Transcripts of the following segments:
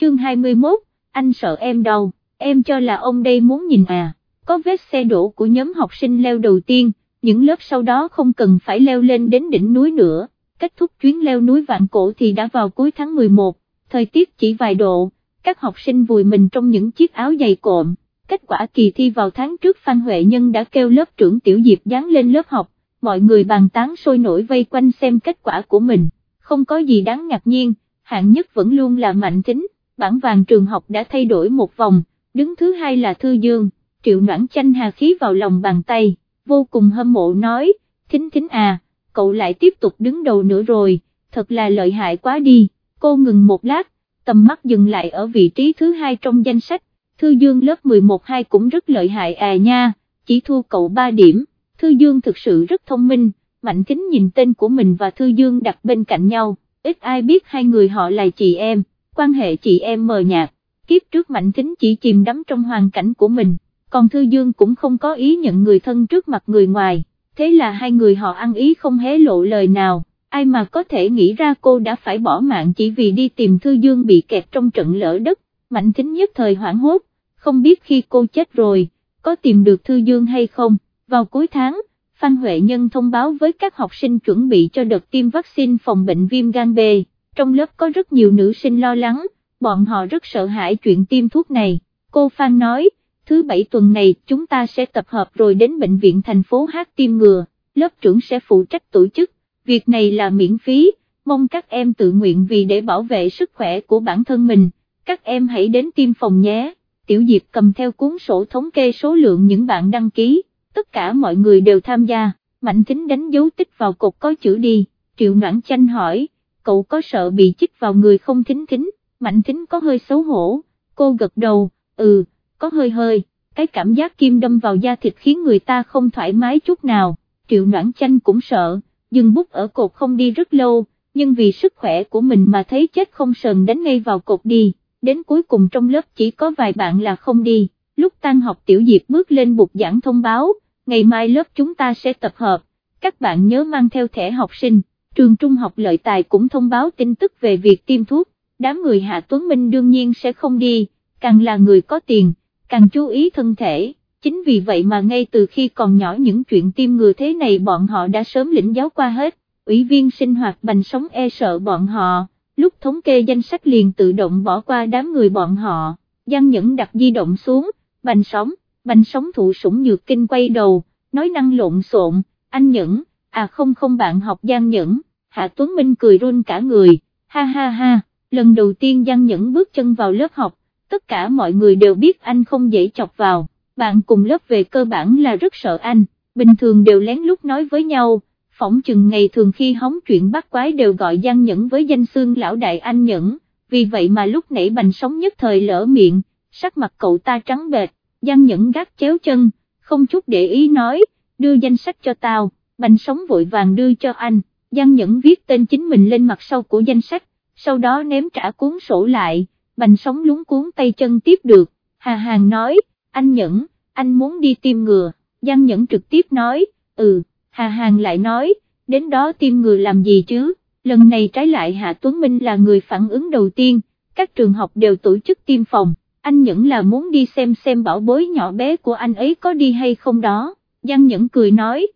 chương 21, anh sợ em đâu, em cho là ông đây muốn nhìn à, có vết xe đổ của nhóm học sinh leo đầu tiên, những lớp sau đó không cần phải leo lên đến đỉnh núi nữa, kết thúc chuyến leo núi vạn cổ thì đã vào cuối tháng 11, thời tiết chỉ vài độ, các học sinh vùi mình trong những chiếc áo dày cộm, kết quả kỳ thi vào tháng trước Phan Huệ Nhân đã kêu lớp trưởng Tiểu Diệp dán lên lớp học, mọi người bàn tán sôi nổi vây quanh xem kết quả của mình, không có gì đáng ngạc nhiên, hạng nhất vẫn luôn là Mạnh tính bản vàng trường học đã thay đổi một vòng, đứng thứ hai là Thư Dương, Triệu Noãn chanh hà khí vào lòng bàn tay, vô cùng hâm mộ nói, Thính Thính à, cậu lại tiếp tục đứng đầu nữa rồi, thật là lợi hại quá đi, cô ngừng một lát, tầm mắt dừng lại ở vị trí thứ hai trong danh sách, Thư Dương lớp 11-2 cũng rất lợi hại à nha, chỉ thua cậu 3 điểm, Thư Dương thực sự rất thông minh, Mạnh Kính nhìn tên của mình và Thư Dương đặt bên cạnh nhau, ít ai biết hai người họ là chị em, quan hệ chị em mờ nhạt, kiếp trước Mạnh Thính chỉ chìm đắm trong hoàn cảnh của mình, còn Thư Dương cũng không có ý nhận người thân trước mặt người ngoài, thế là hai người họ ăn ý không hé lộ lời nào, ai mà có thể nghĩ ra cô đã phải bỏ mạng chỉ vì đi tìm Thư Dương bị kẹt trong trận lỡ đất, Mạnh Thính nhất thời hoảng hốt, không biết khi cô chết rồi, có tìm được Thư Dương hay không, vào cuối tháng, Phan Huệ Nhân thông báo với các học sinh chuẩn bị cho đợt tiêm vaccine phòng bệnh viêm gan B, trong lớp có rất nhiều nữ sinh lo lắng, bọn họ rất sợ hãi chuyện tiêm thuốc này, cô Phan nói, thứ bảy tuần này chúng ta sẽ tập hợp rồi đến bệnh viện thành phố hát tiêm ngừa, lớp trưởng sẽ phụ trách tổ chức, việc này là miễn phí, mong các em tự nguyện vì để bảo vệ sức khỏe của bản thân mình, các em hãy đến tiêm phòng nhé. Tiểu Diệp cầm theo cuốn sổ thống kê số lượng những bạn đăng ký, tất cả mọi người đều tham gia, Mạnh Thính đánh dấu tích vào cột có chữ đi, Triệu Noãn Chanh hỏi, cậu có sợ bị chích vào người không thính thính, Mạnh Thính có hơi xấu hổ, cô gật đầu, ừ, có hơi hơi, cái cảm giác kim đâm vào da thịt khiến người ta không thoải mái chút nào, Triệu Noãn Chanh cũng sợ, dừng bút ở cột không đi rất lâu, nhưng vì sức khỏe của mình mà thấy chết không sờn đánh ngay vào cột đi đến cuối cùng trong lớp chỉ có vài bạn là không đi, lúc tan học tiểu diệp bước lên bục giảng thông báo, ngày mai lớp chúng ta sẽ tập hợp, các bạn nhớ mang theo thẻ học sinh, trường trung học lợi tài cũng thông báo tin tức về việc tiêm thuốc, đám người Hạ Tuấn Minh đương nhiên sẽ không đi, càng là người có tiền, càng chú ý thân thể. Chính vì vậy mà ngay từ khi còn nhỏ những chuyện tiêm ngừa thế này bọn họ đã sớm lĩnh giáo qua hết, ủy viên sinh hoạt bành sống e sợ bọn họ, lúc thống kê danh sách liền tự động bỏ qua đám người bọn họ, Giang Nhẫn đặt di động xuống, bành sóng, bành sóng thụ sủng nhược kinh quay đầu, nói năng lộn xộn, anh Nhẫn, à không không bạn học Giang Nhẫn, Hạ Tuấn Minh cười run cả người, ha ha ha, lần đầu tiên Giang Nhẫn bước chân vào lớp học, tất cả mọi người đều biết anh không dễ chọc vào, bạn cùng lớp về cơ bản là rất sợ anh, bình thường đều lén lút nói với nhau phỏng chừng ngày thường khi hóng chuyện bắt quái đều gọi Giang Nhẫn với danh xương lão đại anh Nhẫn, vì vậy mà lúc nãy bành sóng nhất thời lỡ miệng, sắc mặt cậu ta trắng bệch, Giang Nhẫn gác chéo chân, không chút để ý nói, đưa danh sách cho tao, bành sóng vội vàng đưa cho anh, Giang Nhẫn viết tên chính mình lên mặt sau của danh sách, sau đó ném trả cuốn sổ lại, bành sóng lúng cuốn tay chân tiếp được, Hà Hàng nói, anh Nhẫn, anh muốn đi tiêm ngừa, Giang Nhẫn trực tiếp nói, ừ. Hà Hàng lại nói, đến đó tiêm ngừa làm gì chứ, lần này trái lại Hạ Tuấn Minh là người phản ứng đầu tiên, các trường học đều tổ chức tiêm phòng, anh Nhẫn là muốn đi xem xem bảo bối nhỏ bé của anh ấy có đi hay không đó, Giang Nhẫn cười nói,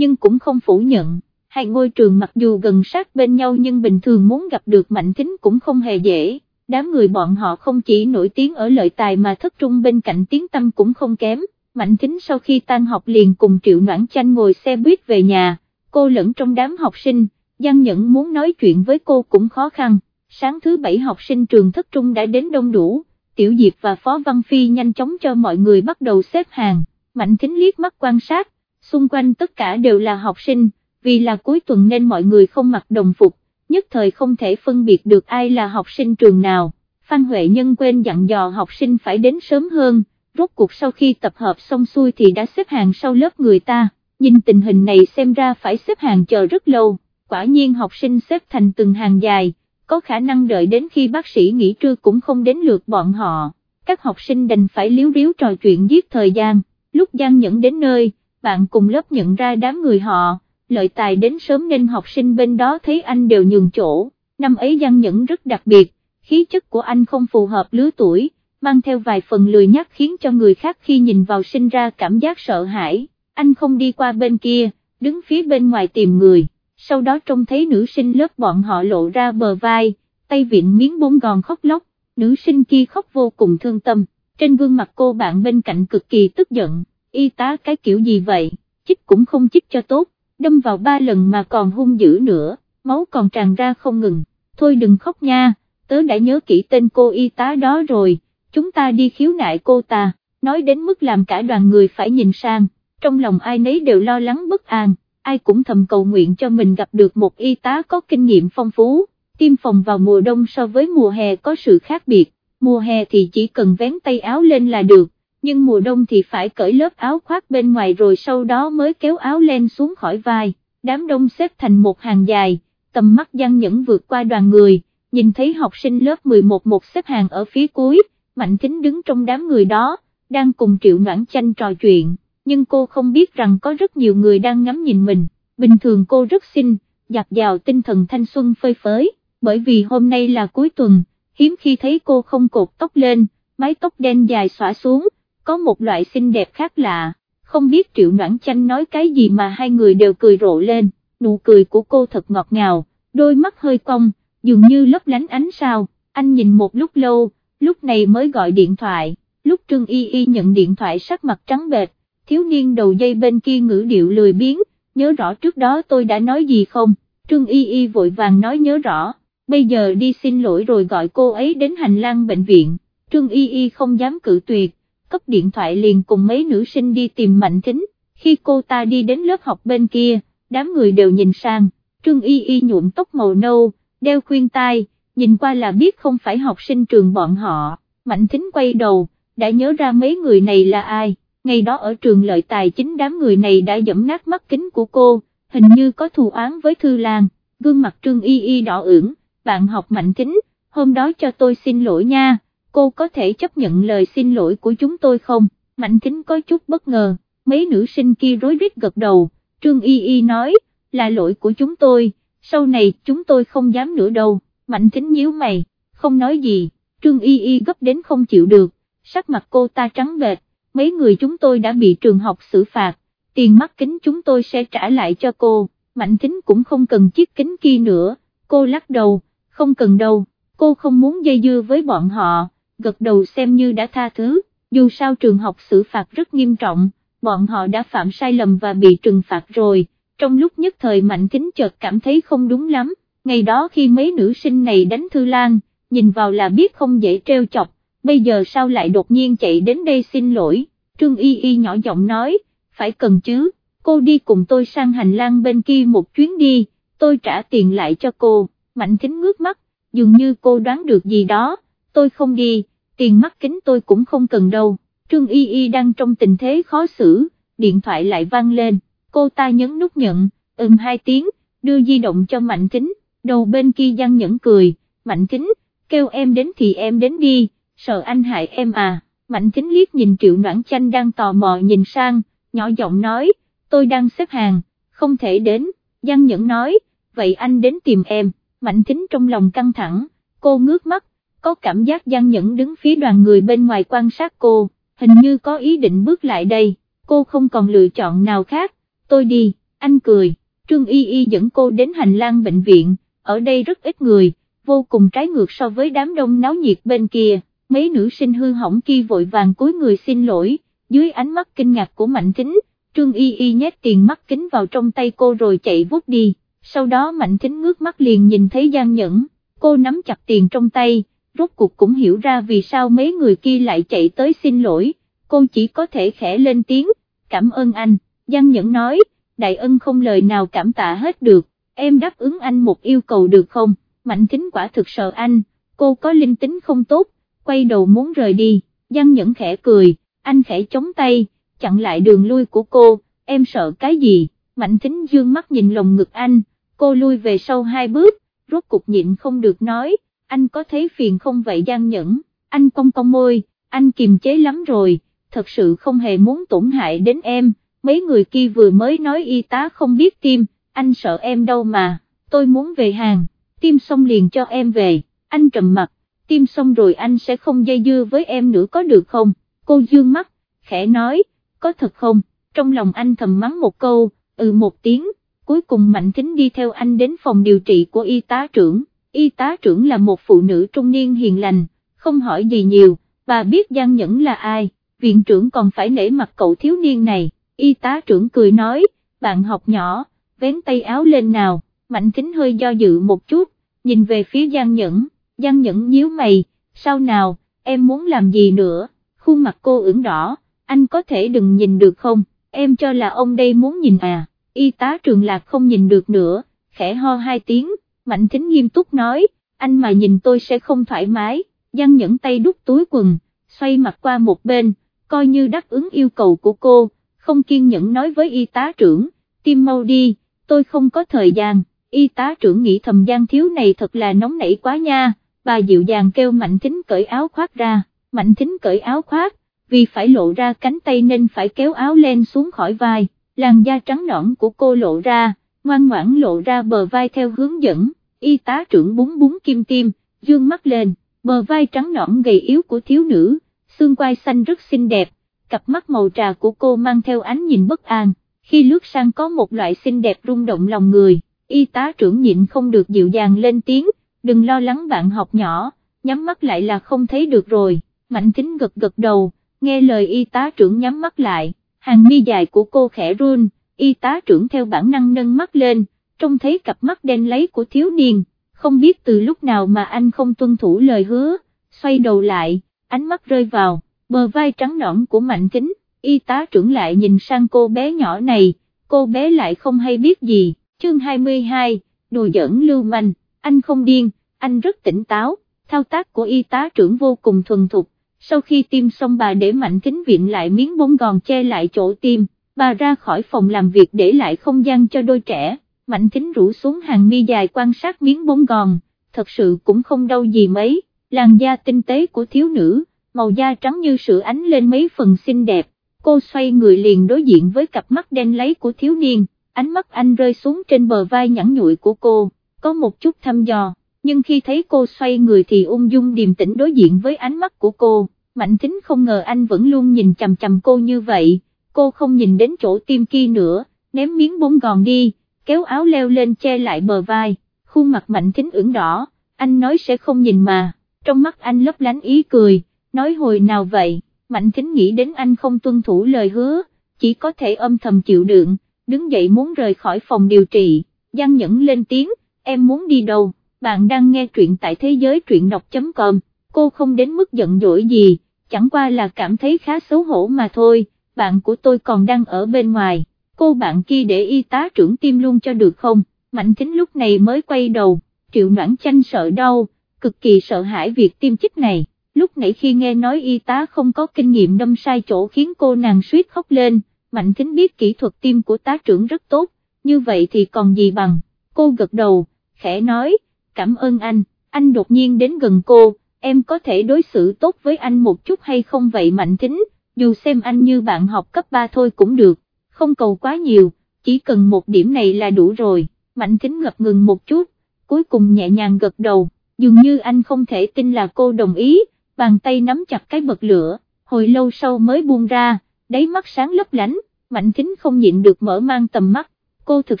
nhưng cũng không phủ nhận, hai ngôi trường mặc dù gần sát bên nhau nhưng bình thường muốn gặp được Mạnh Thính cũng không hề dễ. Đám người bọn họ không chỉ nổi tiếng ở lợi tài mà thất trung bên cạnh tiếng tâm cũng không kém, Mạnh Thính sau khi tan học liền cùng Triệu Noãn Chanh ngồi xe buýt về nhà, cô lẫn trong đám học sinh, Giang Nhẫn muốn nói chuyện với cô cũng khó khăn, sáng thứ bảy học sinh trường thất trung đã đến đông đủ, Tiểu Diệp và Phó Văn Phi nhanh chóng cho mọi người bắt đầu xếp hàng, Mạnh Thính liếc mắt quan sát, xung quanh tất cả đều là học sinh, vì là cuối tuần nên mọi người không mặc đồng phục, nhất thời không thể phân biệt được ai là học sinh trường nào, Phan Huệ Nhân quên dặn dò học sinh phải đến sớm hơn rốt cuộc sau khi tập hợp xong xuôi thì đã xếp hàng sau lớp người ta, nhìn tình hình này xem ra phải xếp hàng chờ rất lâu, quả nhiên học sinh xếp thành từng hàng dài, có khả năng đợi đến khi bác sĩ nghỉ trưa cũng không đến lượt bọn họ, các học sinh đành phải liếu riếu trò chuyện giết thời gian, lúc Giang Nhẫn đến nơi, bạn cùng lớp nhận ra đám người họ, lợi tài đến sớm nên học sinh bên đó thấy anh đều nhường chỗ, năm ấy Giang Nhẫn rất đặc biệt, khí chất của anh không phù hợp lứa tuổi, mang theo vài phần lười nhắc khiến cho người khác khi nhìn vào sinh ra cảm giác sợ hãi, anh không đi qua bên kia, đứng phía bên ngoài tìm người, sau đó trông thấy nữ sinh lớp bọn họ lộ ra bờ vai, tay viện miếng bốn gòn khóc lóc, nữ sinh kia khóc vô cùng thương tâm, trên gương mặt cô bạn bên cạnh cực kỳ tức giận, y tá cái kiểu gì vậy, chích cũng không chích cho tốt, đâm vào ba lần mà còn hung dữ nữa, máu còn tràn ra không ngừng, thôi đừng khóc nha, tớ đã nhớ kỹ tên cô y tá đó rồi, chúng ta đi khiếu nại cô ta, nói đến mức làm cả đoàn người phải nhìn sang, trong lòng ai nấy đều lo lắng bất an, ai cũng thầm cầu nguyện cho mình gặp được một y tá có kinh nghiệm phong phú, tiêm phòng vào mùa đông so với mùa hè có sự khác biệt, mùa hè thì chỉ cần vén tay áo lên là được, nhưng mùa đông thì phải cởi lớp áo khoác bên ngoài rồi sau đó mới kéo áo len xuống khỏi vai, đám đông xếp thành một hàng dài, tầm mắt giăng nhẫn vượt qua đoàn người, nhìn thấy học sinh lớp 11 một xếp hàng ở phía cuối, Mạnh Thính đứng trong đám người đó, đang cùng Triệu Noãn Chanh trò chuyện, nhưng cô không biết rằng có rất nhiều người đang ngắm nhìn mình, bình thường cô rất xinh, giặt dào tinh thần thanh xuân phơi phới, bởi vì hôm nay là cuối tuần, hiếm khi thấy cô không cột tóc lên, mái tóc đen dài xõa xuống, có một loại xinh đẹp khác lạ, không biết Triệu Noãn Chanh nói cái gì mà hai người đều cười rộ lên, nụ cười của cô thật ngọt ngào, đôi mắt hơi cong, dường như lấp lánh ánh sao, anh nhìn một lúc lâu, lúc này mới gọi điện thoại, lúc Trương Y Y nhận điện thoại sắc mặt trắng bệch, thiếu niên đầu dây bên kia ngữ điệu lười biếng, nhớ rõ trước đó tôi đã nói gì không, Trương Y Y vội vàng nói nhớ rõ, bây giờ đi xin lỗi rồi gọi cô ấy đến hành lang bệnh viện, Trương Y Y không dám cự tuyệt, cấp điện thoại liền cùng mấy nữ sinh đi tìm Mạnh Thính, khi cô ta đi đến lớp học bên kia, đám người đều nhìn sang, Trương Y Y nhuộm tóc màu nâu, đeo khuyên tai, nhìn qua là biết không phải học sinh trường bọn họ, Mạnh Thính quay đầu, đã nhớ ra mấy người này là ai, ngày đó ở trường lợi tài chính đám người này đã dẫm nát mắt kính của cô, hình như có thù oán với Thư Lan, gương mặt Trương Y Y đỏ ửng, bạn học Mạnh Thính, hôm đó cho tôi xin lỗi nha, cô có thể chấp nhận lời xin lỗi của chúng tôi không, Mạnh Kính có chút bất ngờ, mấy nữ sinh kia rối rít gật đầu, Trương Y Y nói, là lỗi của chúng tôi, sau này chúng tôi không dám nữa đâu. Mạnh Kính nhíu mày, không nói gì, Trương Y Y gấp đến không chịu được, sắc mặt cô ta trắng bệch, mấy người chúng tôi đã bị trường học xử phạt, tiền mắt kính chúng tôi sẽ trả lại cho cô, Mạnh Kính cũng không cần chiếc kính kia nữa, cô lắc đầu, không cần đâu, cô không muốn dây dưa với bọn họ, gật đầu xem như đã tha thứ, dù sao trường học xử phạt rất nghiêm trọng, bọn họ đã phạm sai lầm và bị trừng phạt rồi, trong lúc nhất thời Mạnh thính chợt cảm thấy không đúng lắm ngày đó khi mấy nữ sinh này đánh Thư Lan, nhìn vào là biết không dễ treo chọc, bây giờ sao lại đột nhiên chạy đến đây xin lỗi, Trương Y Y nhỏ giọng nói, phải cần chứ, cô đi cùng tôi sang hành lang bên kia một chuyến đi, tôi trả tiền lại cho cô, Mạnh Thính ngước mắt, dường như cô đoán được gì đó, tôi không đi, tiền mắt kính tôi cũng không cần đâu, Trương Y Y đang trong tình thế khó xử, điện thoại lại vang lên, cô ta nhấn nút nhận, ừm hai tiếng, đưa di động cho Mạnh Kính, đầu bên kia Giang Nhẫn cười, Mạnh Kính, kêu em đến thì em đến đi, sợ anh hại em à, Mạnh Kính liếc nhìn Triệu Noãn Chanh đang tò mò nhìn sang, nhỏ giọng nói, tôi đang xếp hàng, không thể đến, Giang Nhẫn nói, vậy anh đến tìm em, Mạnh Kính trong lòng căng thẳng, cô ngước mắt, có cảm giác Giang Nhẫn đứng phía đoàn người bên ngoài quan sát cô, hình như có ý định bước lại đây, cô không còn lựa chọn nào khác, tôi đi, anh cười, Trương Y Y dẫn cô đến hành lang bệnh viện, ở đây rất ít người, vô cùng trái ngược so với đám đông náo nhiệt bên kia, mấy nữ sinh hư hỏng kia vội vàng cúi người xin lỗi, dưới ánh mắt kinh ngạc của Mạnh Thính, Trương Y Y nhét tiền mắt kính vào trong tay cô rồi chạy vút đi, sau đó Mạnh Thính ngước mắt liền nhìn thấy Giang Nhẫn, cô nắm chặt tiền trong tay, rốt cuộc cũng hiểu ra vì sao mấy người kia lại chạy tới xin lỗi, cô chỉ có thể khẽ lên tiếng, cảm ơn anh, Giang Nhẫn nói, đại ân không lời nào cảm tạ hết được, em đáp ứng anh một yêu cầu được không, Mạnh Thính quả thực sợ anh, cô có linh tính không tốt, quay đầu muốn rời đi, Giang Nhẫn khẽ cười, anh khẽ chống tay, chặn lại đường lui của cô, em sợ cái gì, Mạnh Thính dương mắt nhìn lồng ngực anh, cô lui về sau hai bước, rốt cục nhịn không được nói, anh có thấy phiền không vậy Giang Nhẫn, anh cong cong môi, anh kiềm chế lắm rồi, thật sự không hề muốn tổn hại đến em, mấy người kia vừa mới nói y tá không biết tim, anh sợ em đâu mà, tôi muốn về hàng, tim xong liền cho em về, anh trầm mặt, tim xong rồi anh sẽ không dây dưa với em nữa có được không, cô dương mắt, khẽ nói, có thật không, trong lòng anh thầm mắng một câu, ừ một tiếng, cuối cùng Mạnh Thính đi theo anh đến phòng điều trị của y tá trưởng, y tá trưởng là một phụ nữ trung niên hiền lành, không hỏi gì nhiều, bà biết Giang Nhẫn là ai, viện trưởng còn phải nể mặt cậu thiếu niên này, y tá trưởng cười nói, bạn học nhỏ, vén tay áo lên nào, Mạnh Thính hơi do dự một chút, nhìn về phía Giang Nhẫn, Giang Nhẫn nhíu mày, sao nào, em muốn làm gì nữa, khuôn mặt cô ửng đỏ, anh có thể đừng nhìn được không, em cho là ông đây muốn nhìn à, y tá trường lạc không nhìn được nữa, khẽ ho hai tiếng, Mạnh Thính nghiêm túc nói, anh mà nhìn tôi sẽ không thoải mái, Giang Nhẫn tay đút túi quần, xoay mặt qua một bên, coi như đáp ứng yêu cầu của cô, không kiên nhẫn nói với y tá trưởng, tim mau đi, tôi không có thời gian, y tá trưởng nghĩ thầm Giang thiếu này thật là nóng nảy quá nha, bà dịu dàng kêu Mạnh Thính cởi áo khoác ra, Mạnh Thính cởi áo khoác, vì phải lộ ra cánh tay nên phải kéo áo lên xuống khỏi vai, làn da trắng nõn của cô lộ ra, ngoan ngoãn lộ ra bờ vai theo hướng dẫn, y tá trưởng búng búng kim tim, dương mắt lên, bờ vai trắng nõn gầy yếu của thiếu nữ, xương quai xanh rất xinh đẹp, cặp mắt màu trà của cô mang theo ánh nhìn bất an, khi lướt sang có một loại xinh đẹp rung động lòng người, y tá trưởng nhịn không được dịu dàng lên tiếng, đừng lo lắng bạn học nhỏ, nhắm mắt lại là không thấy được rồi, mạnh tính gật gật đầu, nghe lời y tá trưởng nhắm mắt lại, hàng mi dài của cô khẽ run, y tá trưởng theo bản năng nâng mắt lên, trông thấy cặp mắt đen lấy của thiếu niên, không biết từ lúc nào mà anh không tuân thủ lời hứa, xoay đầu lại, ánh mắt rơi vào, bờ vai trắng nõn của mạnh kính, y tá trưởng lại nhìn sang cô bé nhỏ này, cô bé lại không hay biết gì, chương 22, đùa giỡn lưu manh, anh không điên, anh rất tỉnh táo, thao tác của y tá trưởng vô cùng thuần thục, sau khi tiêm xong bà để mạnh kính viện lại miếng bông gòn che lại chỗ tiêm, bà ra khỏi phòng làm việc để lại không gian cho đôi trẻ, mạnh kính rủ xuống hàng mi dài quan sát miếng bông gòn, thật sự cũng không đau gì mấy, làn da tinh tế của thiếu nữ, màu da trắng như sữa ánh lên mấy phần xinh đẹp, cô xoay người liền đối diện với cặp mắt đen lấy của thiếu niên, ánh mắt anh rơi xuống trên bờ vai nhẵn nhụi của cô, có một chút thăm dò nhưng khi thấy cô xoay người thì ung dung điềm tĩnh đối diện với ánh mắt của cô, Mạnh Thính không ngờ anh vẫn luôn nhìn chằm chằm cô như vậy, cô không nhìn đến chỗ tim kia nữa, ném miếng bông gòn đi, kéo áo leo lên che lại bờ vai, khuôn mặt Mạnh Thính ửng đỏ, anh nói sẽ không nhìn mà, trong mắt anh lấp lánh ý cười, nói hồi nào vậy, Mạnh Thính nghĩ đến anh không tuân thủ lời hứa, chỉ có thể âm thầm chịu đựng, đứng dậy muốn rời khỏi phòng điều trị, Giang Nhẫn lên tiếng, em muốn đi đâu? bạn đang nghe truyện tại thế giới truyện đọc.com, cô không đến mức giận dỗi gì, chẳng qua là cảm thấy khá xấu hổ mà thôi, bạn của tôi còn đang ở bên ngoài, cô bạn kia để y tá trưởng tim luôn cho được không, mạnh Thính lúc này mới quay đầu, triệu noãn chanh sợ đau, cực kỳ sợ hãi việc tiêm chích này, lúc nãy khi nghe nói y tá không có kinh nghiệm đâm sai chỗ khiến cô nàng suýt khóc lên, mạnh Thính biết kỹ thuật tiêm của tá trưởng rất tốt, như vậy thì còn gì bằng, cô gật đầu, khẽ nói, cảm ơn anh, anh đột nhiên đến gần cô, em có thể đối xử tốt với anh một chút hay không vậy mạnh Thính, dù xem anh như bạn học cấp 3 thôi cũng được, không cầu quá nhiều, chỉ cần một điểm này là đủ rồi, mạnh Thính ngập ngừng một chút, cuối cùng nhẹ nhàng gật đầu, dường như anh không thể tin là cô đồng ý, bàn tay nắm chặt cái bật lửa, hồi lâu sau mới buông ra, đáy mắt sáng lấp lánh, mạnh Thính không nhịn được mở mang tầm mắt, cô thực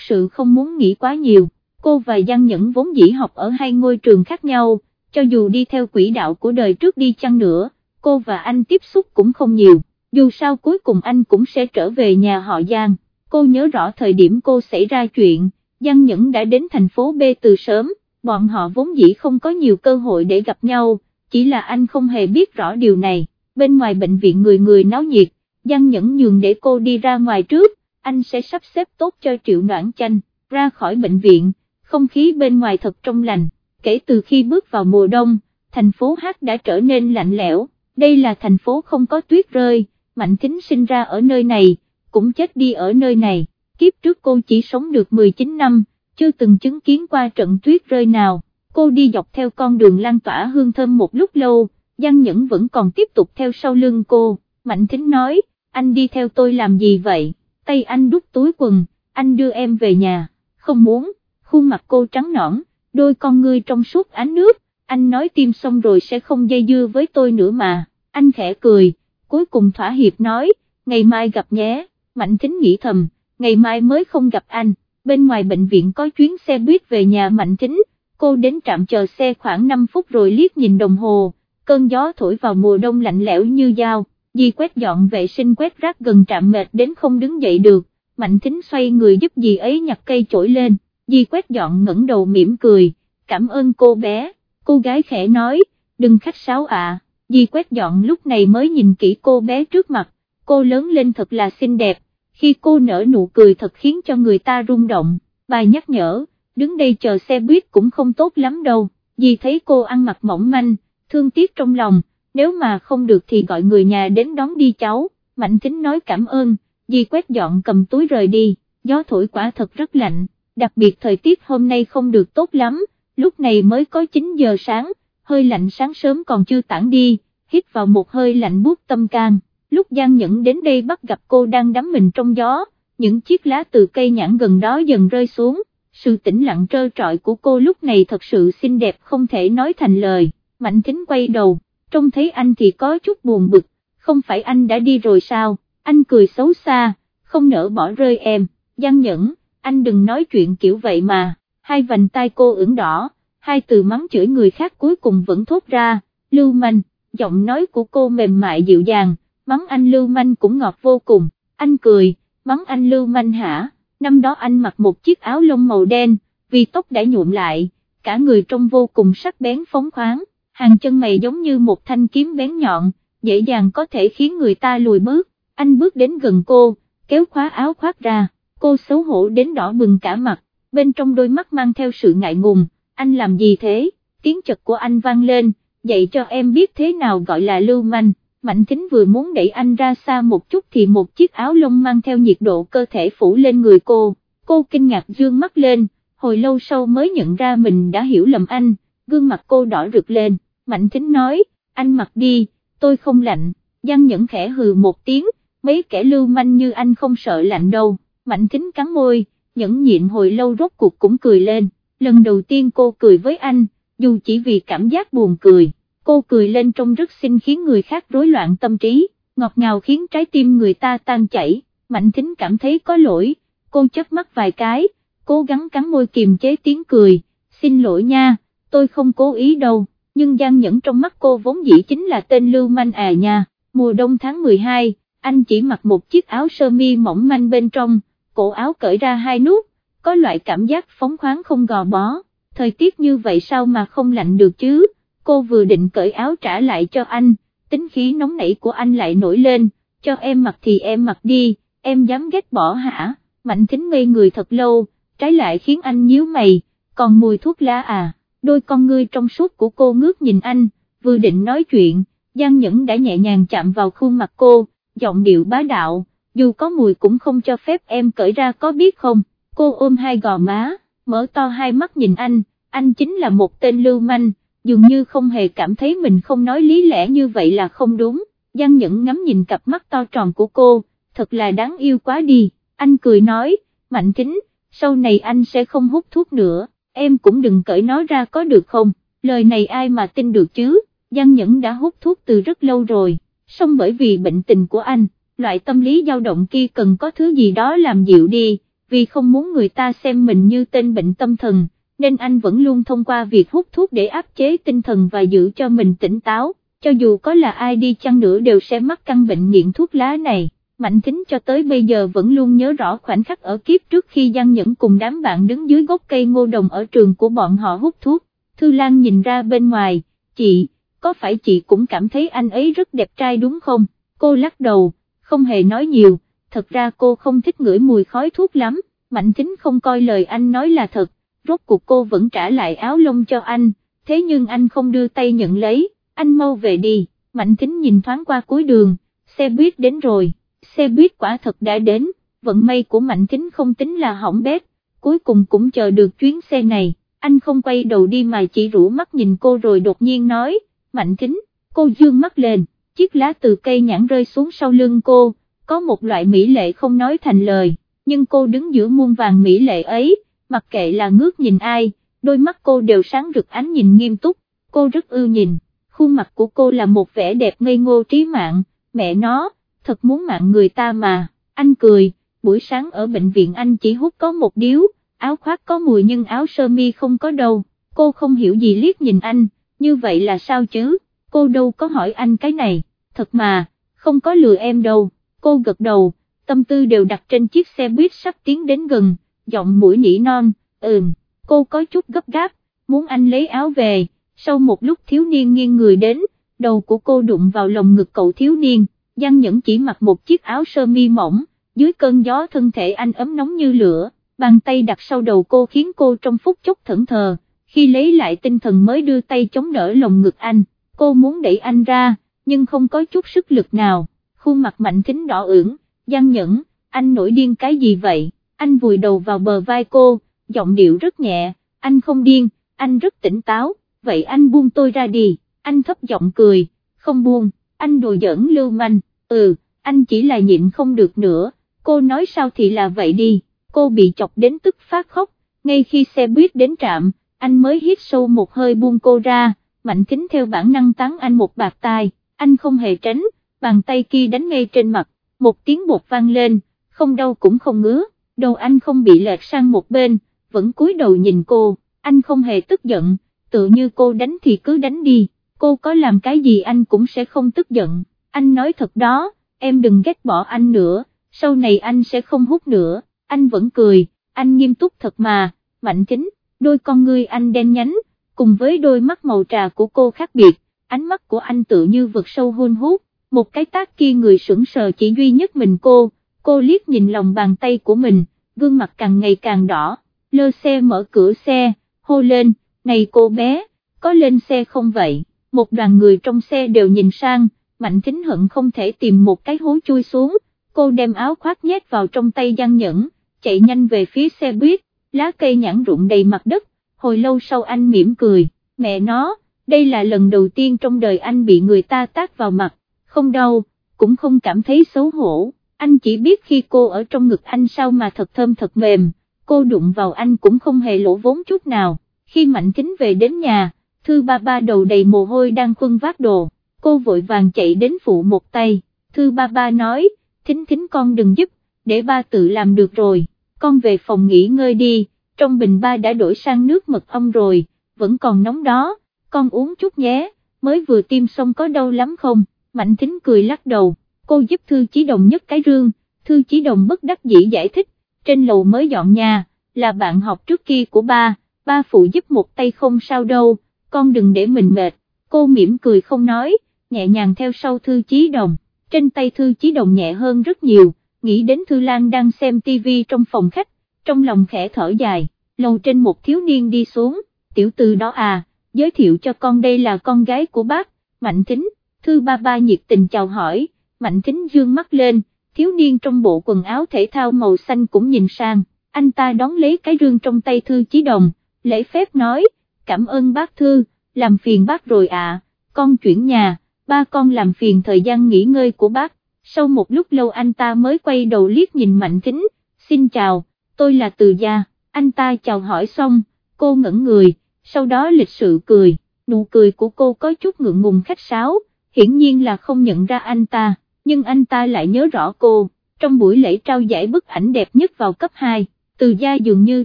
sự không muốn nghĩ quá nhiều cô và Giang Nhẫn vốn dĩ học ở hai ngôi trường khác nhau, cho dù đi theo quỹ đạo của đời trước đi chăng nữa, cô và anh tiếp xúc cũng không nhiều, dù sao cuối cùng anh cũng sẽ trở về nhà họ Giang, cô nhớ rõ thời điểm cô xảy ra chuyện, Giang Nhẫn đã đến thành phố B từ sớm, bọn họ vốn dĩ không có nhiều cơ hội để gặp nhau, chỉ là anh không hề biết rõ điều này, bên ngoài bệnh viện người người náo nhiệt, Giang Nhẫn nhường để cô đi ra ngoài trước, anh sẽ sắp xếp tốt cho Triệu Noãn Chanh, ra khỏi bệnh viện không khí bên ngoài thật trong lành, kể từ khi bước vào mùa đông, thành phố Hát đã trở nên lạnh lẽo, đây là thành phố không có tuyết rơi, Mạnh Thính sinh ra ở nơi này, cũng chết đi ở nơi này, kiếp trước cô chỉ sống được 19 năm, chưa từng chứng kiến qua trận tuyết rơi nào, cô đi dọc theo con đường lan tỏa hương thơm một lúc lâu, Giang Nhẫn vẫn còn tiếp tục theo sau lưng cô, Mạnh Thính nói, anh đi theo tôi làm gì vậy, tay anh đút túi quần, anh đưa em về nhà, không muốn khuôn mặt cô trắng nõn, đôi con ngươi trong suốt ánh nước, anh nói tim xong rồi sẽ không dây dưa với tôi nữa mà, anh khẽ cười, cuối cùng thỏa hiệp nói, ngày mai gặp nhé, Mạnh Thính nghĩ thầm, ngày mai mới không gặp anh, bên ngoài bệnh viện có chuyến xe buýt về nhà Mạnh Thính, cô đến trạm chờ xe khoảng 5 phút rồi liếc nhìn đồng hồ, cơn gió thổi vào mùa đông lạnh lẽo như dao, Di quét dọn vệ sinh quét rác gần trạm mệt đến không đứng dậy được, Mạnh Thính xoay người giúp dì ấy nhặt cây chổi lên, Di quét dọn ngẩng đầu mỉm cười, cảm ơn cô bé, cô gái khẽ nói, đừng khách sáo ạ, à. Di quét dọn lúc này mới nhìn kỹ cô bé trước mặt, cô lớn lên thật là xinh đẹp, khi cô nở nụ cười thật khiến cho người ta rung động, bà nhắc nhở, đứng đây chờ xe buýt cũng không tốt lắm đâu, Di thấy cô ăn mặc mỏng manh, thương tiếc trong lòng, nếu mà không được thì gọi người nhà đến đón đi cháu, Mạnh Thính nói cảm ơn, Di quét dọn cầm túi rời đi, gió thổi quả thật rất lạnh, đặc biệt thời tiết hôm nay không được tốt lắm, lúc này mới có 9 giờ sáng, hơi lạnh sáng sớm còn chưa tản đi, hít vào một hơi lạnh buốt tâm can, lúc Giang Nhẫn đến đây bắt gặp cô đang đắm mình trong gió, những chiếc lá từ cây nhãn gần đó dần rơi xuống, sự tĩnh lặng trơ trọi của cô lúc này thật sự xinh đẹp không thể nói thành lời, Mạnh Thính quay đầu, trông thấy anh thì có chút buồn bực, không phải anh đã đi rồi sao, anh cười xấu xa, không nỡ bỏ rơi em, Giang Nhẫn, anh đừng nói chuyện kiểu vậy mà, hai vành tay cô ửng đỏ, hai từ mắng chửi người khác cuối cùng vẫn thốt ra, lưu manh, giọng nói của cô mềm mại dịu dàng, mắng anh lưu manh cũng ngọt vô cùng, anh cười, mắng anh lưu manh hả, năm đó anh mặc một chiếc áo lông màu đen, vì tóc đã nhuộm lại, cả người trông vô cùng sắc bén phóng khoáng, hàng chân mày giống như một thanh kiếm bén nhọn, dễ dàng có thể khiến người ta lùi bước, anh bước đến gần cô, kéo khóa áo khoác ra, cô xấu hổ đến đỏ bừng cả mặt, bên trong đôi mắt mang theo sự ngại ngùng, anh làm gì thế, tiếng chật của anh vang lên, dạy cho em biết thế nào gọi là lưu manh. Mạnh Thính vừa muốn đẩy anh ra xa một chút thì một chiếc áo lông mang theo nhiệt độ cơ thể phủ lên người cô, cô kinh ngạc dương mắt lên, hồi lâu sau mới nhận ra mình đã hiểu lầm anh, gương mặt cô đỏ rực lên, Mạnh Thính nói, anh mặc đi, tôi không lạnh, Giang Nhẫn khẽ hừ một tiếng, mấy kẻ lưu manh như anh không sợ lạnh đâu, Mạnh Thính cắn môi, nhẫn nhịn hồi lâu rốt cuộc cũng cười lên, lần đầu tiên cô cười với anh, dù chỉ vì cảm giác buồn cười cô cười lên trông rất xinh khiến người khác rối loạn tâm trí, ngọt ngào khiến trái tim người ta tan chảy, mạnh thính cảm thấy có lỗi, cô chớp mắt vài cái, cố gắng cắn môi kiềm chế tiếng cười, xin lỗi nha, tôi không cố ý đâu, nhưng gian nhẫn trong mắt cô vốn dĩ chính là tên lưu manh à nha, mùa đông tháng 12, anh chỉ mặc một chiếc áo sơ mi mỏng manh bên trong, cổ áo cởi ra hai nút, có loại cảm giác phóng khoáng không gò bó, thời tiết như vậy sao mà không lạnh được chứ? Cô vừa định cởi áo trả lại cho anh, tính khí nóng nảy của anh lại nổi lên, cho em mặc thì em mặc đi, em dám ghét bỏ hả, mạnh thính ngây người thật lâu, trái lại khiến anh nhíu mày, còn mùi thuốc lá à, đôi con ngươi trong suốt của cô ngước nhìn anh, vừa định nói chuyện, Giang Nhẫn đã nhẹ nhàng chạm vào khuôn mặt cô, giọng điệu bá đạo, dù có mùi cũng không cho phép em cởi ra có biết không, cô ôm hai gò má, mở to hai mắt nhìn anh, anh chính là một tên lưu manh dường như không hề cảm thấy mình không nói lý lẽ như vậy là không đúng, Giang Nhẫn ngắm nhìn cặp mắt to tròn của cô, thật là đáng yêu quá đi, anh cười nói, Mạnh Kính, sau này anh sẽ không hút thuốc nữa, em cũng đừng cởi nó ra có được không, lời này ai mà tin được chứ, Giang Nhẫn đã hút thuốc từ rất lâu rồi, song bởi vì bệnh tình của anh, loại tâm lý dao động kia cần có thứ gì đó làm dịu đi, vì không muốn người ta xem mình như tên bệnh tâm thần nên anh vẫn luôn thông qua việc hút thuốc để áp chế tinh thần và giữ cho mình tỉnh táo, cho dù có là ai đi chăng nữa đều sẽ mắc căn bệnh nghiện thuốc lá này. Mạnh Thính cho tới bây giờ vẫn luôn nhớ rõ khoảnh khắc ở kiếp trước khi Giang Nhẫn cùng đám bạn đứng dưới gốc cây ngô đồng ở trường của bọn họ hút thuốc, Thư Lan nhìn ra bên ngoài, chị, có phải chị cũng cảm thấy anh ấy rất đẹp trai đúng không, cô lắc đầu, không hề nói nhiều, thật ra cô không thích ngửi mùi khói thuốc lắm, Mạnh Thính không coi lời anh nói là thật, rốt cuộc cô vẫn trả lại áo lông cho anh, thế nhưng anh không đưa tay nhận lấy, anh mau về đi, Mạnh Thính nhìn thoáng qua cuối đường, xe buýt đến rồi, xe buýt quả thật đã đến, vận may của Mạnh Thính không tính là hỏng bét, cuối cùng cũng chờ được chuyến xe này, anh không quay đầu đi mà chỉ rủ mắt nhìn cô rồi đột nhiên nói, Mạnh Thính, cô dương mắt lên, chiếc lá từ cây nhãn rơi xuống sau lưng cô, có một loại mỹ lệ không nói thành lời, nhưng cô đứng giữa muôn vàng mỹ lệ ấy, mặc kệ là ngước nhìn ai, đôi mắt cô đều sáng rực ánh nhìn nghiêm túc, cô rất ưu nhìn, khuôn mặt của cô là một vẻ đẹp ngây ngô trí mạng, mẹ nó, thật muốn mạng người ta mà, anh cười, buổi sáng ở bệnh viện anh chỉ hút có một điếu, áo khoác có mùi nhưng áo sơ mi không có đâu, cô không hiểu gì liếc nhìn anh, như vậy là sao chứ, cô đâu có hỏi anh cái này, thật mà, không có lừa em đâu, cô gật đầu, tâm tư đều đặt trên chiếc xe buýt sắp tiến đến gần, giọng mũi nhĩ non, ừm, cô có chút gấp gáp, muốn anh lấy áo về, sau một lúc thiếu niên nghiêng người đến, đầu của cô đụng vào lồng ngực cậu thiếu niên, Giang Nhẫn chỉ mặc một chiếc áo sơ mi mỏng, dưới cơn gió thân thể anh ấm nóng như lửa, bàn tay đặt sau đầu cô khiến cô trong phút chốc thẫn thờ, khi lấy lại tinh thần mới đưa tay chống đỡ lồng ngực anh, cô muốn đẩy anh ra, nhưng không có chút sức lực nào, khuôn mặt mạnh kính đỏ ửng, Giang Nhẫn, anh nổi điên cái gì vậy, anh vùi đầu vào bờ vai cô, giọng điệu rất nhẹ, anh không điên, anh rất tỉnh táo, vậy anh buông tôi ra đi, anh thấp giọng cười, không buông, anh đùa giỡn lưu manh, ừ, anh chỉ là nhịn không được nữa, cô nói sao thì là vậy đi, cô bị chọc đến tức phát khóc, ngay khi xe buýt đến trạm, anh mới hít sâu một hơi buông cô ra, mạnh kính theo bản năng tán anh một bạc tai, anh không hề tránh, bàn tay kia đánh ngay trên mặt, một tiếng bột vang lên, không đau cũng không ngứa, đầu anh không bị lệch sang một bên, vẫn cúi đầu nhìn cô, anh không hề tức giận, tự như cô đánh thì cứ đánh đi, cô có làm cái gì anh cũng sẽ không tức giận, anh nói thật đó, em đừng ghét bỏ anh nữa, sau này anh sẽ không hút nữa, anh vẫn cười, anh nghiêm túc thật mà, mạnh chính, đôi con ngươi anh đen nhánh, cùng với đôi mắt màu trà của cô khác biệt, ánh mắt của anh tự như vực sâu hôn hút, một cái tác kia người sững sờ chỉ duy nhất mình cô, cô liếc nhìn lòng bàn tay của mình, gương mặt càng ngày càng đỏ, lơ xe mở cửa xe, hô lên, này cô bé, có lên xe không vậy, một đoàn người trong xe đều nhìn sang, mạnh thính hận không thể tìm một cái hố chui xuống, cô đem áo khoác nhét vào trong tay gian Nhẫn, chạy nhanh về phía xe buýt, lá cây nhãn rụng đầy mặt đất, hồi lâu sau anh mỉm cười, mẹ nó, đây là lần đầu tiên trong đời anh bị người ta tác vào mặt, không đau, cũng không cảm thấy xấu hổ, anh chỉ biết khi cô ở trong ngực anh sao mà thật thơm thật mềm, cô đụng vào anh cũng không hề lỗ vốn chút nào, khi Mạnh Thính về đến nhà, Thư ba ba đầu đầy mồ hôi đang khuân vác đồ, cô vội vàng chạy đến phụ một tay, Thư ba ba nói, Thính Thính con đừng giúp, để ba tự làm được rồi, con về phòng nghỉ ngơi đi, trong bình ba đã đổi sang nước mật ong rồi, vẫn còn nóng đó, con uống chút nhé, mới vừa tiêm xong có đau lắm không, Mạnh Thính cười lắc đầu, cô giúp Thư Chí Đồng nhất cái rương, Thư Chí Đồng bất đắc dĩ giải thích, trên lầu mới dọn nhà, là bạn học trước kia của ba, ba phụ giúp một tay không sao đâu, con đừng để mình mệt, cô mỉm cười không nói, nhẹ nhàng theo sau Thư Chí Đồng, trên tay Thư Chí Đồng nhẹ hơn rất nhiều, nghĩ đến Thư Lan đang xem tivi trong phòng khách, trong lòng khẽ thở dài, lầu trên một thiếu niên đi xuống, tiểu từ đó à, giới thiệu cho con đây là con gái của bác, Mạnh Thính, Thư ba ba nhiệt tình chào hỏi, Mạnh Thính dương mắt lên, thiếu niên trong bộ quần áo thể thao màu xanh cũng nhìn sang, anh ta đón lấy cái rương trong tay Thư Chí Đồng, lễ phép nói, cảm ơn bác Thư, làm phiền bác rồi ạ, con chuyển nhà, ba con làm phiền thời gian nghỉ ngơi của bác, sau một lúc lâu anh ta mới quay đầu liếc nhìn Mạnh Thính, xin chào, tôi là Từ Gia, anh ta chào hỏi xong, cô ngẩn người, sau đó lịch sự cười, nụ cười của cô có chút ngượng ngùng khách sáo, hiển nhiên là không nhận ra anh ta, nhưng anh ta lại nhớ rõ cô, trong buổi lễ trao giải bức ảnh đẹp nhất vào cấp 2, từ gia dường như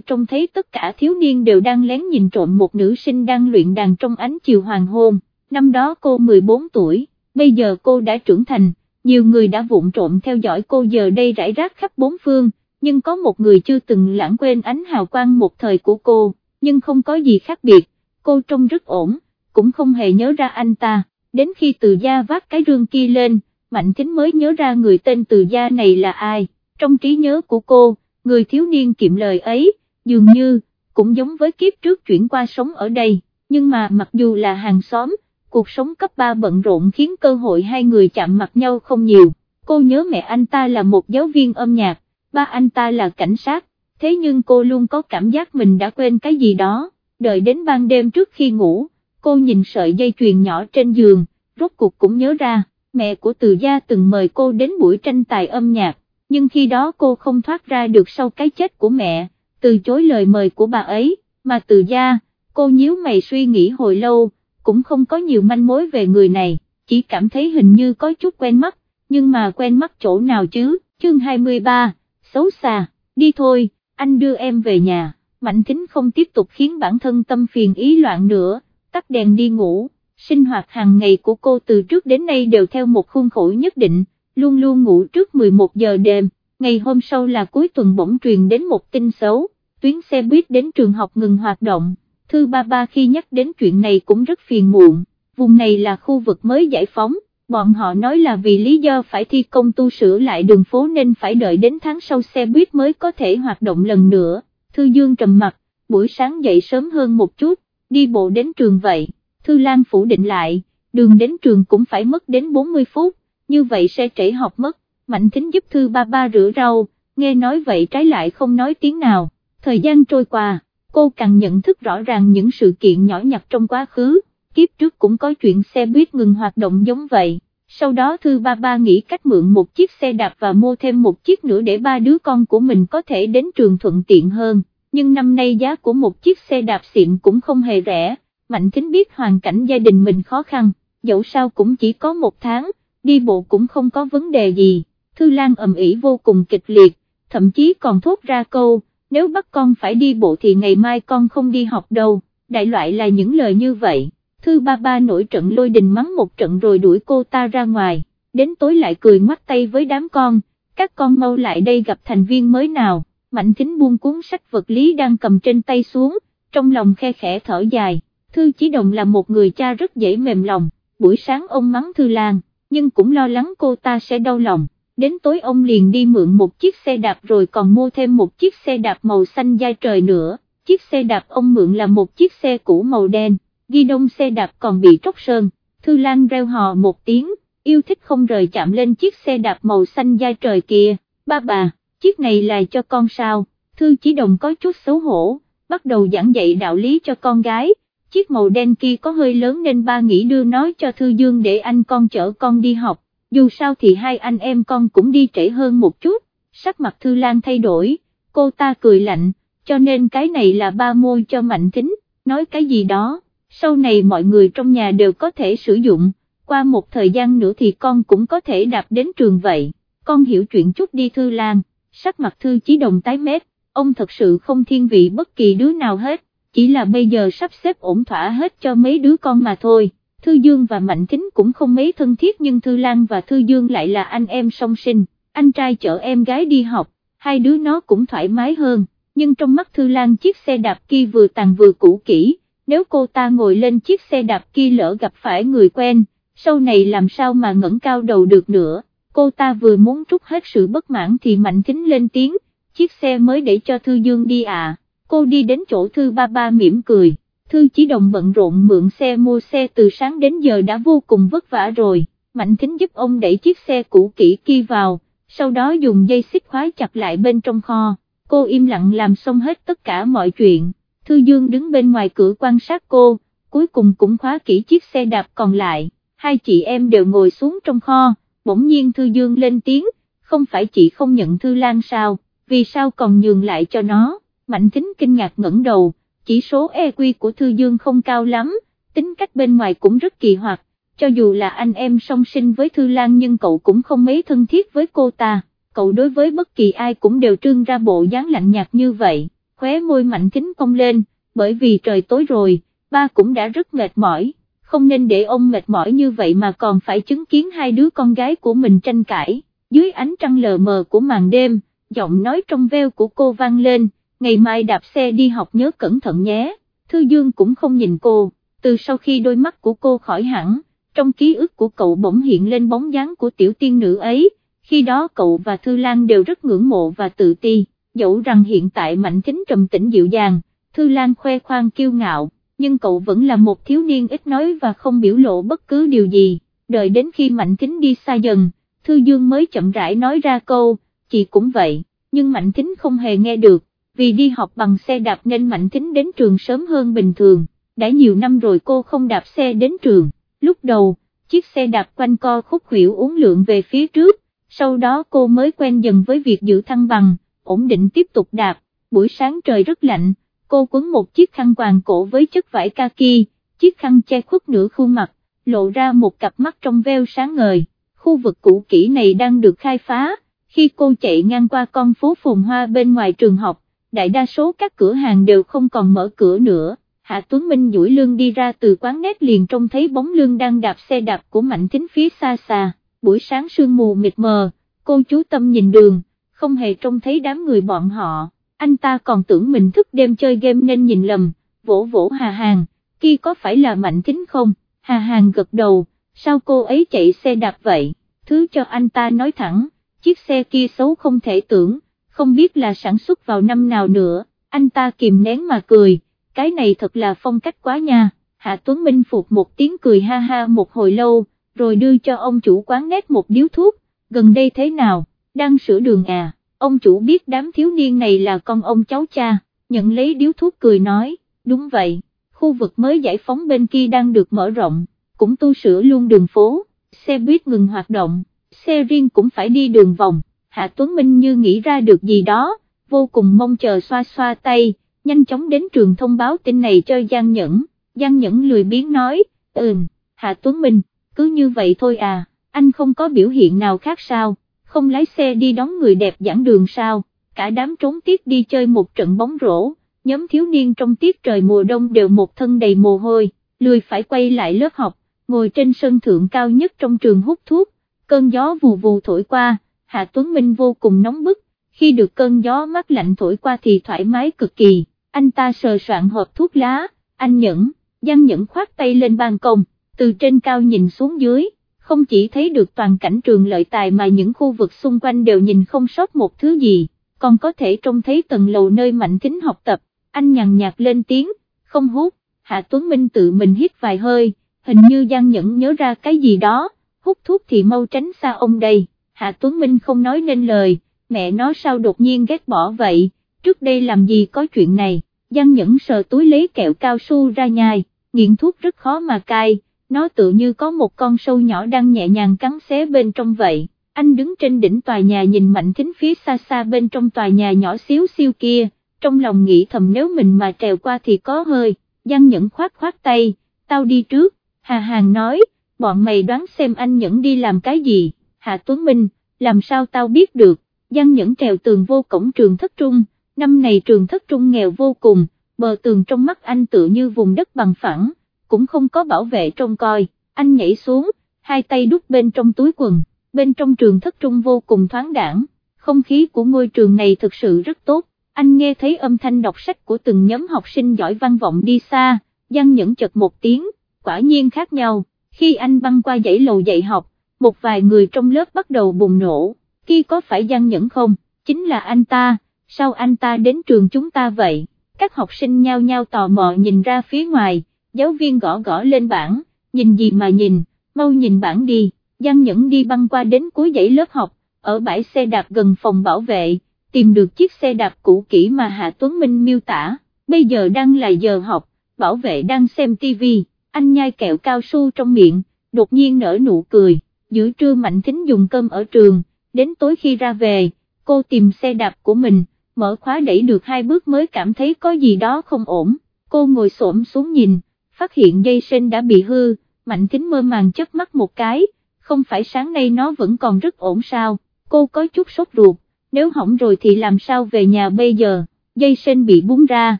trông thấy tất cả thiếu niên đều đang lén nhìn trộm một nữ sinh đang luyện đàn trong ánh chiều hoàng hôn, năm đó cô 14 tuổi, bây giờ cô đã trưởng thành, nhiều người đã vụng trộm theo dõi cô giờ đây rải rác khắp bốn phương, nhưng có một người chưa từng lãng quên ánh hào quang một thời của cô, nhưng không có gì khác biệt, cô trông rất ổn, cũng không hề nhớ ra anh ta, đến khi từ gia vác cái rương kia lên, Mạnh Thính mới nhớ ra người tên từ gia này là ai, trong trí nhớ của cô, người thiếu niên kiệm lời ấy, dường như, cũng giống với kiếp trước chuyển qua sống ở đây, nhưng mà mặc dù là hàng xóm, cuộc sống cấp 3 bận rộn khiến cơ hội hai người chạm mặt nhau không nhiều, cô nhớ mẹ anh ta là một giáo viên âm nhạc, ba anh ta là cảnh sát, thế nhưng cô luôn có cảm giác mình đã quên cái gì đó, đợi đến ban đêm trước khi ngủ, cô nhìn sợi dây chuyền nhỏ trên giường, rốt cuộc cũng nhớ ra, mẹ của từ gia từng mời cô đến buổi tranh tài âm nhạc, nhưng khi đó cô không thoát ra được sau cái chết của mẹ, từ chối lời mời của bà ấy, mà từ gia, cô nhíu mày suy nghĩ hồi lâu, cũng không có nhiều manh mối về người này, chỉ cảm thấy hình như có chút quen mắt, nhưng mà quen mắt chỗ nào chứ, chương 23, xấu xa, đi thôi, anh đưa em về nhà, Mạnh Thính không tiếp tục khiến bản thân tâm phiền ý loạn nữa, tắt đèn đi ngủ, sinh hoạt hàng ngày của cô từ trước đến nay đều theo một khuôn khổ nhất định, luôn luôn ngủ trước 11 giờ đêm, ngày hôm sau là cuối tuần bỗng truyền đến một tin xấu, tuyến xe buýt đến trường học ngừng hoạt động, thư ba ba khi nhắc đến chuyện này cũng rất phiền muộn, vùng này là khu vực mới giải phóng, bọn họ nói là vì lý do phải thi công tu sửa lại đường phố nên phải đợi đến tháng sau xe buýt mới có thể hoạt động lần nữa, Thư Dương trầm mặt, buổi sáng dậy sớm hơn một chút, đi bộ đến trường vậy, Thư Lan phủ định lại, đường đến trường cũng phải mất đến 40 phút, như vậy sẽ trễ học mất, Mạnh Thính giúp Thư ba ba rửa rau, nghe nói vậy trái lại không nói tiếng nào, thời gian trôi qua, cô càng nhận thức rõ ràng những sự kiện nhỏ nhặt trong quá khứ, kiếp trước cũng có chuyện xe buýt ngừng hoạt động giống vậy. Sau đó Thư Ba Ba nghĩ cách mượn một chiếc xe đạp và mua thêm một chiếc nữa để ba đứa con của mình có thể đến trường thuận tiện hơn, nhưng năm nay giá của một chiếc xe đạp xịn cũng không hề rẻ, Mạnh Kính biết hoàn cảnh gia đình mình khó khăn, dẫu sao cũng chỉ có một tháng, đi bộ cũng không có vấn đề gì, Thư Lan ầm ĩ vô cùng kịch liệt, thậm chí còn thốt ra câu, nếu bắt con phải đi bộ thì ngày mai con không đi học đâu, đại loại là những lời như vậy. Thư ba ba nổi trận lôi đình mắng một trận rồi đuổi cô ta ra ngoài, đến tối lại cười ngoắt tay với đám con, các con mau lại đây gặp thành viên mới nào, Mạnh Thính buông cuốn sách vật lý đang cầm trên tay xuống, trong lòng khe khẽ thở dài, Thư Chí Đồng là một người cha rất dễ mềm lòng, buổi sáng ông mắng Thư Lan, nhưng cũng lo lắng cô ta sẽ đau lòng, đến tối ông liền đi mượn một chiếc xe đạp rồi còn mua thêm một chiếc xe đạp màu xanh da trời nữa, chiếc xe đạp ông mượn là một chiếc xe cũ màu đen ghi đông xe đạp còn bị tróc sơn, Thư Lan reo hò một tiếng, yêu thích không rời chạm lên chiếc xe đạp màu xanh da trời kia, ba bà, chiếc này là cho con sao, Thư chỉ đồng có chút xấu hổ, bắt đầu giảng dạy đạo lý cho con gái, chiếc màu đen kia có hơi lớn nên ba nghĩ đưa nói cho Thư Dương để anh con chở con đi học, dù sao thì hai anh em con cũng đi trễ hơn một chút, sắc mặt Thư Lan thay đổi, cô ta cười lạnh, cho nên cái này là ba môi cho Mạnh Thính, nói cái gì đó sau này mọi người trong nhà đều có thể sử dụng, qua một thời gian nữa thì con cũng có thể đạp đến trường vậy, con hiểu chuyện chút đi Thư Lan, sắc mặt Thư Chí Đồng tái mét, ông thật sự không thiên vị bất kỳ đứa nào hết, chỉ là bây giờ sắp xếp ổn thỏa hết cho mấy đứa con mà thôi. Thư Dương và Mạnh Thính cũng không mấy thân thiết nhưng Thư Lan và Thư Dương lại là anh em song sinh, anh trai chở em gái đi học, hai đứa nó cũng thoải mái hơn, nhưng trong mắt Thư Lan chiếc xe đạp kia vừa tàn vừa cũ kỹ nếu cô ta ngồi lên chiếc xe đạp kia lỡ gặp phải người quen, sau này làm sao mà ngẩng cao đầu được nữa, cô ta vừa muốn trút hết sự bất mãn thì Mạnh Thính lên tiếng, chiếc xe mới để cho Thư Dương đi à, cô đi đến chỗ Thư ba ba mỉm cười, Thư chỉ đồng bận rộn mượn xe mua xe từ sáng đến giờ đã vô cùng vất vả rồi, Mạnh Thính giúp ông đẩy chiếc xe cũ kỹ kia vào, sau đó dùng dây xích khóa chặt lại bên trong kho, cô im lặng làm xong hết tất cả mọi chuyện. Thư Dương đứng bên ngoài cửa quan sát cô, cuối cùng cũng khóa kỹ chiếc xe đạp còn lại, hai chị em đều ngồi xuống trong kho, bỗng nhiên Thư Dương lên tiếng, không phải chị không nhận Thư Lan sao, vì sao còn nhường lại cho nó, Mạnh Thính kinh ngạc ngẩng đầu, chỉ số EQ của Thư Dương không cao lắm, tính cách bên ngoài cũng rất kỳ hoạt, cho dù là anh em song sinh với Thư Lan nhưng cậu cũng không mấy thân thiết với cô ta, cậu đối với bất kỳ ai cũng đều trương ra bộ dáng lạnh nhạt như vậy khóe môi mạnh kính cong lên, bởi vì trời tối rồi, ba cũng đã rất mệt mỏi, không nên để ông mệt mỏi như vậy mà còn phải chứng kiến hai đứa con gái của mình tranh cãi, dưới ánh trăng lờ mờ của màn đêm, giọng nói trong veo của cô vang lên, ngày mai đạp xe đi học nhớ cẩn thận nhé, Thư Dương cũng không nhìn cô, từ sau khi đôi mắt của cô khỏi hẳn, trong ký ức của cậu bỗng hiện lên bóng dáng của tiểu tiên nữ ấy, khi đó cậu và Thư Lan đều rất ngưỡng mộ và tự ti dẫu rằng hiện tại Mạnh Thính trầm tĩnh dịu dàng, Thư Lan khoe khoang kiêu ngạo, nhưng cậu vẫn là một thiếu niên ít nói và không biểu lộ bất cứ điều gì, đợi đến khi Mạnh Thính đi xa dần, Thư Dương mới chậm rãi nói ra câu, chị cũng vậy, nhưng Mạnh Thính không hề nghe được, vì đi học bằng xe đạp nên Mạnh Thính đến trường sớm hơn bình thường, đã nhiều năm rồi cô không đạp xe đến trường, lúc đầu, chiếc xe đạp quanh co khúc khuỷu uốn lượn về phía trước, sau đó cô mới quen dần với việc giữ thăng bằng ổn định tiếp tục đạp, buổi sáng trời rất lạnh, cô quấn một chiếc khăn quàng cổ với chất vải kaki, chiếc khăn che khuất nửa khuôn mặt, lộ ra một cặp mắt trong veo sáng ngời, khu vực cũ kỹ này đang được khai phá, khi cô chạy ngang qua con phố phồn hoa bên ngoài trường học, đại đa số các cửa hàng đều không còn mở cửa nữa. Hạ Tuấn Minh duỗi lưng đi ra từ quán nét liền trông thấy bóng lưng đang đạp xe đạp của Mạnh Thính phía xa xa, buổi sáng sương mù mịt mờ, cô chú tâm nhìn đường, không hề trông thấy đám người bọn họ, anh ta còn tưởng mình thức đêm chơi game nên nhìn lầm, vỗ vỗ Hà Hàng, kia có phải là Mạnh Thính không, Hà Hàng gật đầu, sao cô ấy chạy xe đạp vậy, thứ cho anh ta nói thẳng, chiếc xe kia xấu không thể tưởng, không biết là sản xuất vào năm nào nữa, anh ta kìm nén mà cười, cái này thật là phong cách quá nha, Hạ Tuấn Minh phục một tiếng cười ha ha một hồi lâu, rồi đưa cho ông chủ quán nét một điếu thuốc, gần đây thế nào, đang sửa đường à, ông chủ biết đám thiếu niên này là con ông cháu cha, nhận lấy điếu thuốc cười nói, đúng vậy, khu vực mới giải phóng bên kia đang được mở rộng, cũng tu sửa luôn đường phố, xe buýt ngừng hoạt động, xe riêng cũng phải đi đường vòng, Hạ Tuấn Minh như nghĩ ra được gì đó, vô cùng mong chờ xoa xoa tay, nhanh chóng đến trường thông báo tin này cho Giang Nhẫn, Giang Nhẫn lười biếng nói, ừm, Hạ Tuấn Minh, cứ như vậy thôi à, anh không có biểu hiện nào khác sao, không lái xe đi đón người đẹp giảng đường sao, cả đám trốn tiết đi chơi một trận bóng rổ, nhóm thiếu niên trong tiết trời mùa đông đều một thân đầy mồ hôi, lười phải quay lại lớp học, ngồi trên sân thượng cao nhất trong trường hút thuốc, cơn gió vù vù thổi qua, Hạ Tuấn Minh vô cùng nóng bức, khi được cơn gió mát lạnh thổi qua thì thoải mái cực kỳ, anh ta sờ soạn hộp thuốc lá, anh Nhẫn, Giang Nhẫn khoát tay lên ban công, từ trên cao nhìn xuống dưới, không chỉ thấy được toàn cảnh trường lợi tài mà những khu vực xung quanh đều nhìn không sót một thứ gì, còn có thể trông thấy tầng lầu nơi mạnh kính học tập, anh nhằn nhạt lên tiếng, không hút, Hạ Tuấn Minh tự mình hít vài hơi, hình như Giang Nhẫn nhớ ra cái gì đó, hút thuốc thì mau tránh xa ông đây, Hạ Tuấn Minh không nói nên lời, mẹ nó sao đột nhiên ghét bỏ vậy, trước đây làm gì có chuyện này, Giang Nhẫn sờ túi lấy kẹo cao su ra nhai, nghiện thuốc rất khó mà cai, nó tự như có một con sâu nhỏ đang nhẹ nhàng cắn xé bên trong vậy. Anh đứng trên đỉnh tòa nhà nhìn mạnh thính phía xa xa bên trong tòa nhà nhỏ xíu siêu kia, trong lòng nghĩ thầm nếu mình mà trèo qua thì có hơi, Giang Nhẫn khoát khoát tay, tao đi trước, Hà Hàng nói, bọn mày đoán xem anh Nhẫn đi làm cái gì, Hạ Tuấn Minh, làm sao tao biết được, Giang Nhẫn trèo tường vô cổng trường thất trung, năm này trường thất trung nghèo vô cùng, bờ tường trong mắt anh tự như vùng đất bằng phẳng, cũng không có bảo vệ trông coi, anh nhảy xuống, hai tay đút bên trong túi quần, bên trong trường thất trung vô cùng thoáng đảng, không khí của ngôi trường này thực sự rất tốt, anh nghe thấy âm thanh đọc sách của từng nhóm học sinh giỏi văn vọng đi xa, Giang Nhẫn chật một tiếng, quả nhiên khác nhau, khi anh băng qua dãy lầu dạy học, một vài người trong lớp bắt đầu bùng nổ, khi có phải Giang Nhẫn không, chính là anh ta, sao anh ta đến trường chúng ta vậy, các học sinh nhao nhao tò mò nhìn ra phía ngoài, giáo viên gõ gõ lên bảng, nhìn gì mà nhìn, mau nhìn bảng đi, Giang Nhẫn đi băng qua đến cuối dãy lớp học, ở bãi xe đạp gần phòng bảo vệ, tìm được chiếc xe đạp cũ kỹ mà Hạ Tuấn Minh miêu tả, bây giờ đang là giờ học, bảo vệ đang xem tivi, anh nhai kẹo cao su trong miệng, đột nhiên nở nụ cười, giữa trưa Mạnh Thính dùng cơm ở trường, đến tối khi ra về, cô tìm xe đạp của mình, mở khóa đẩy được hai bước mới cảm thấy có gì đó không ổn, cô ngồi xổm xuống nhìn, phát hiện dây sinh đã bị hư, Mạnh Thính mơ màng chớp mắt một cái, không phải sáng nay nó vẫn còn rất ổn sao, cô có chút sốt ruột, nếu hỏng rồi thì làm sao về nhà bây giờ, dây sinh bị búng ra,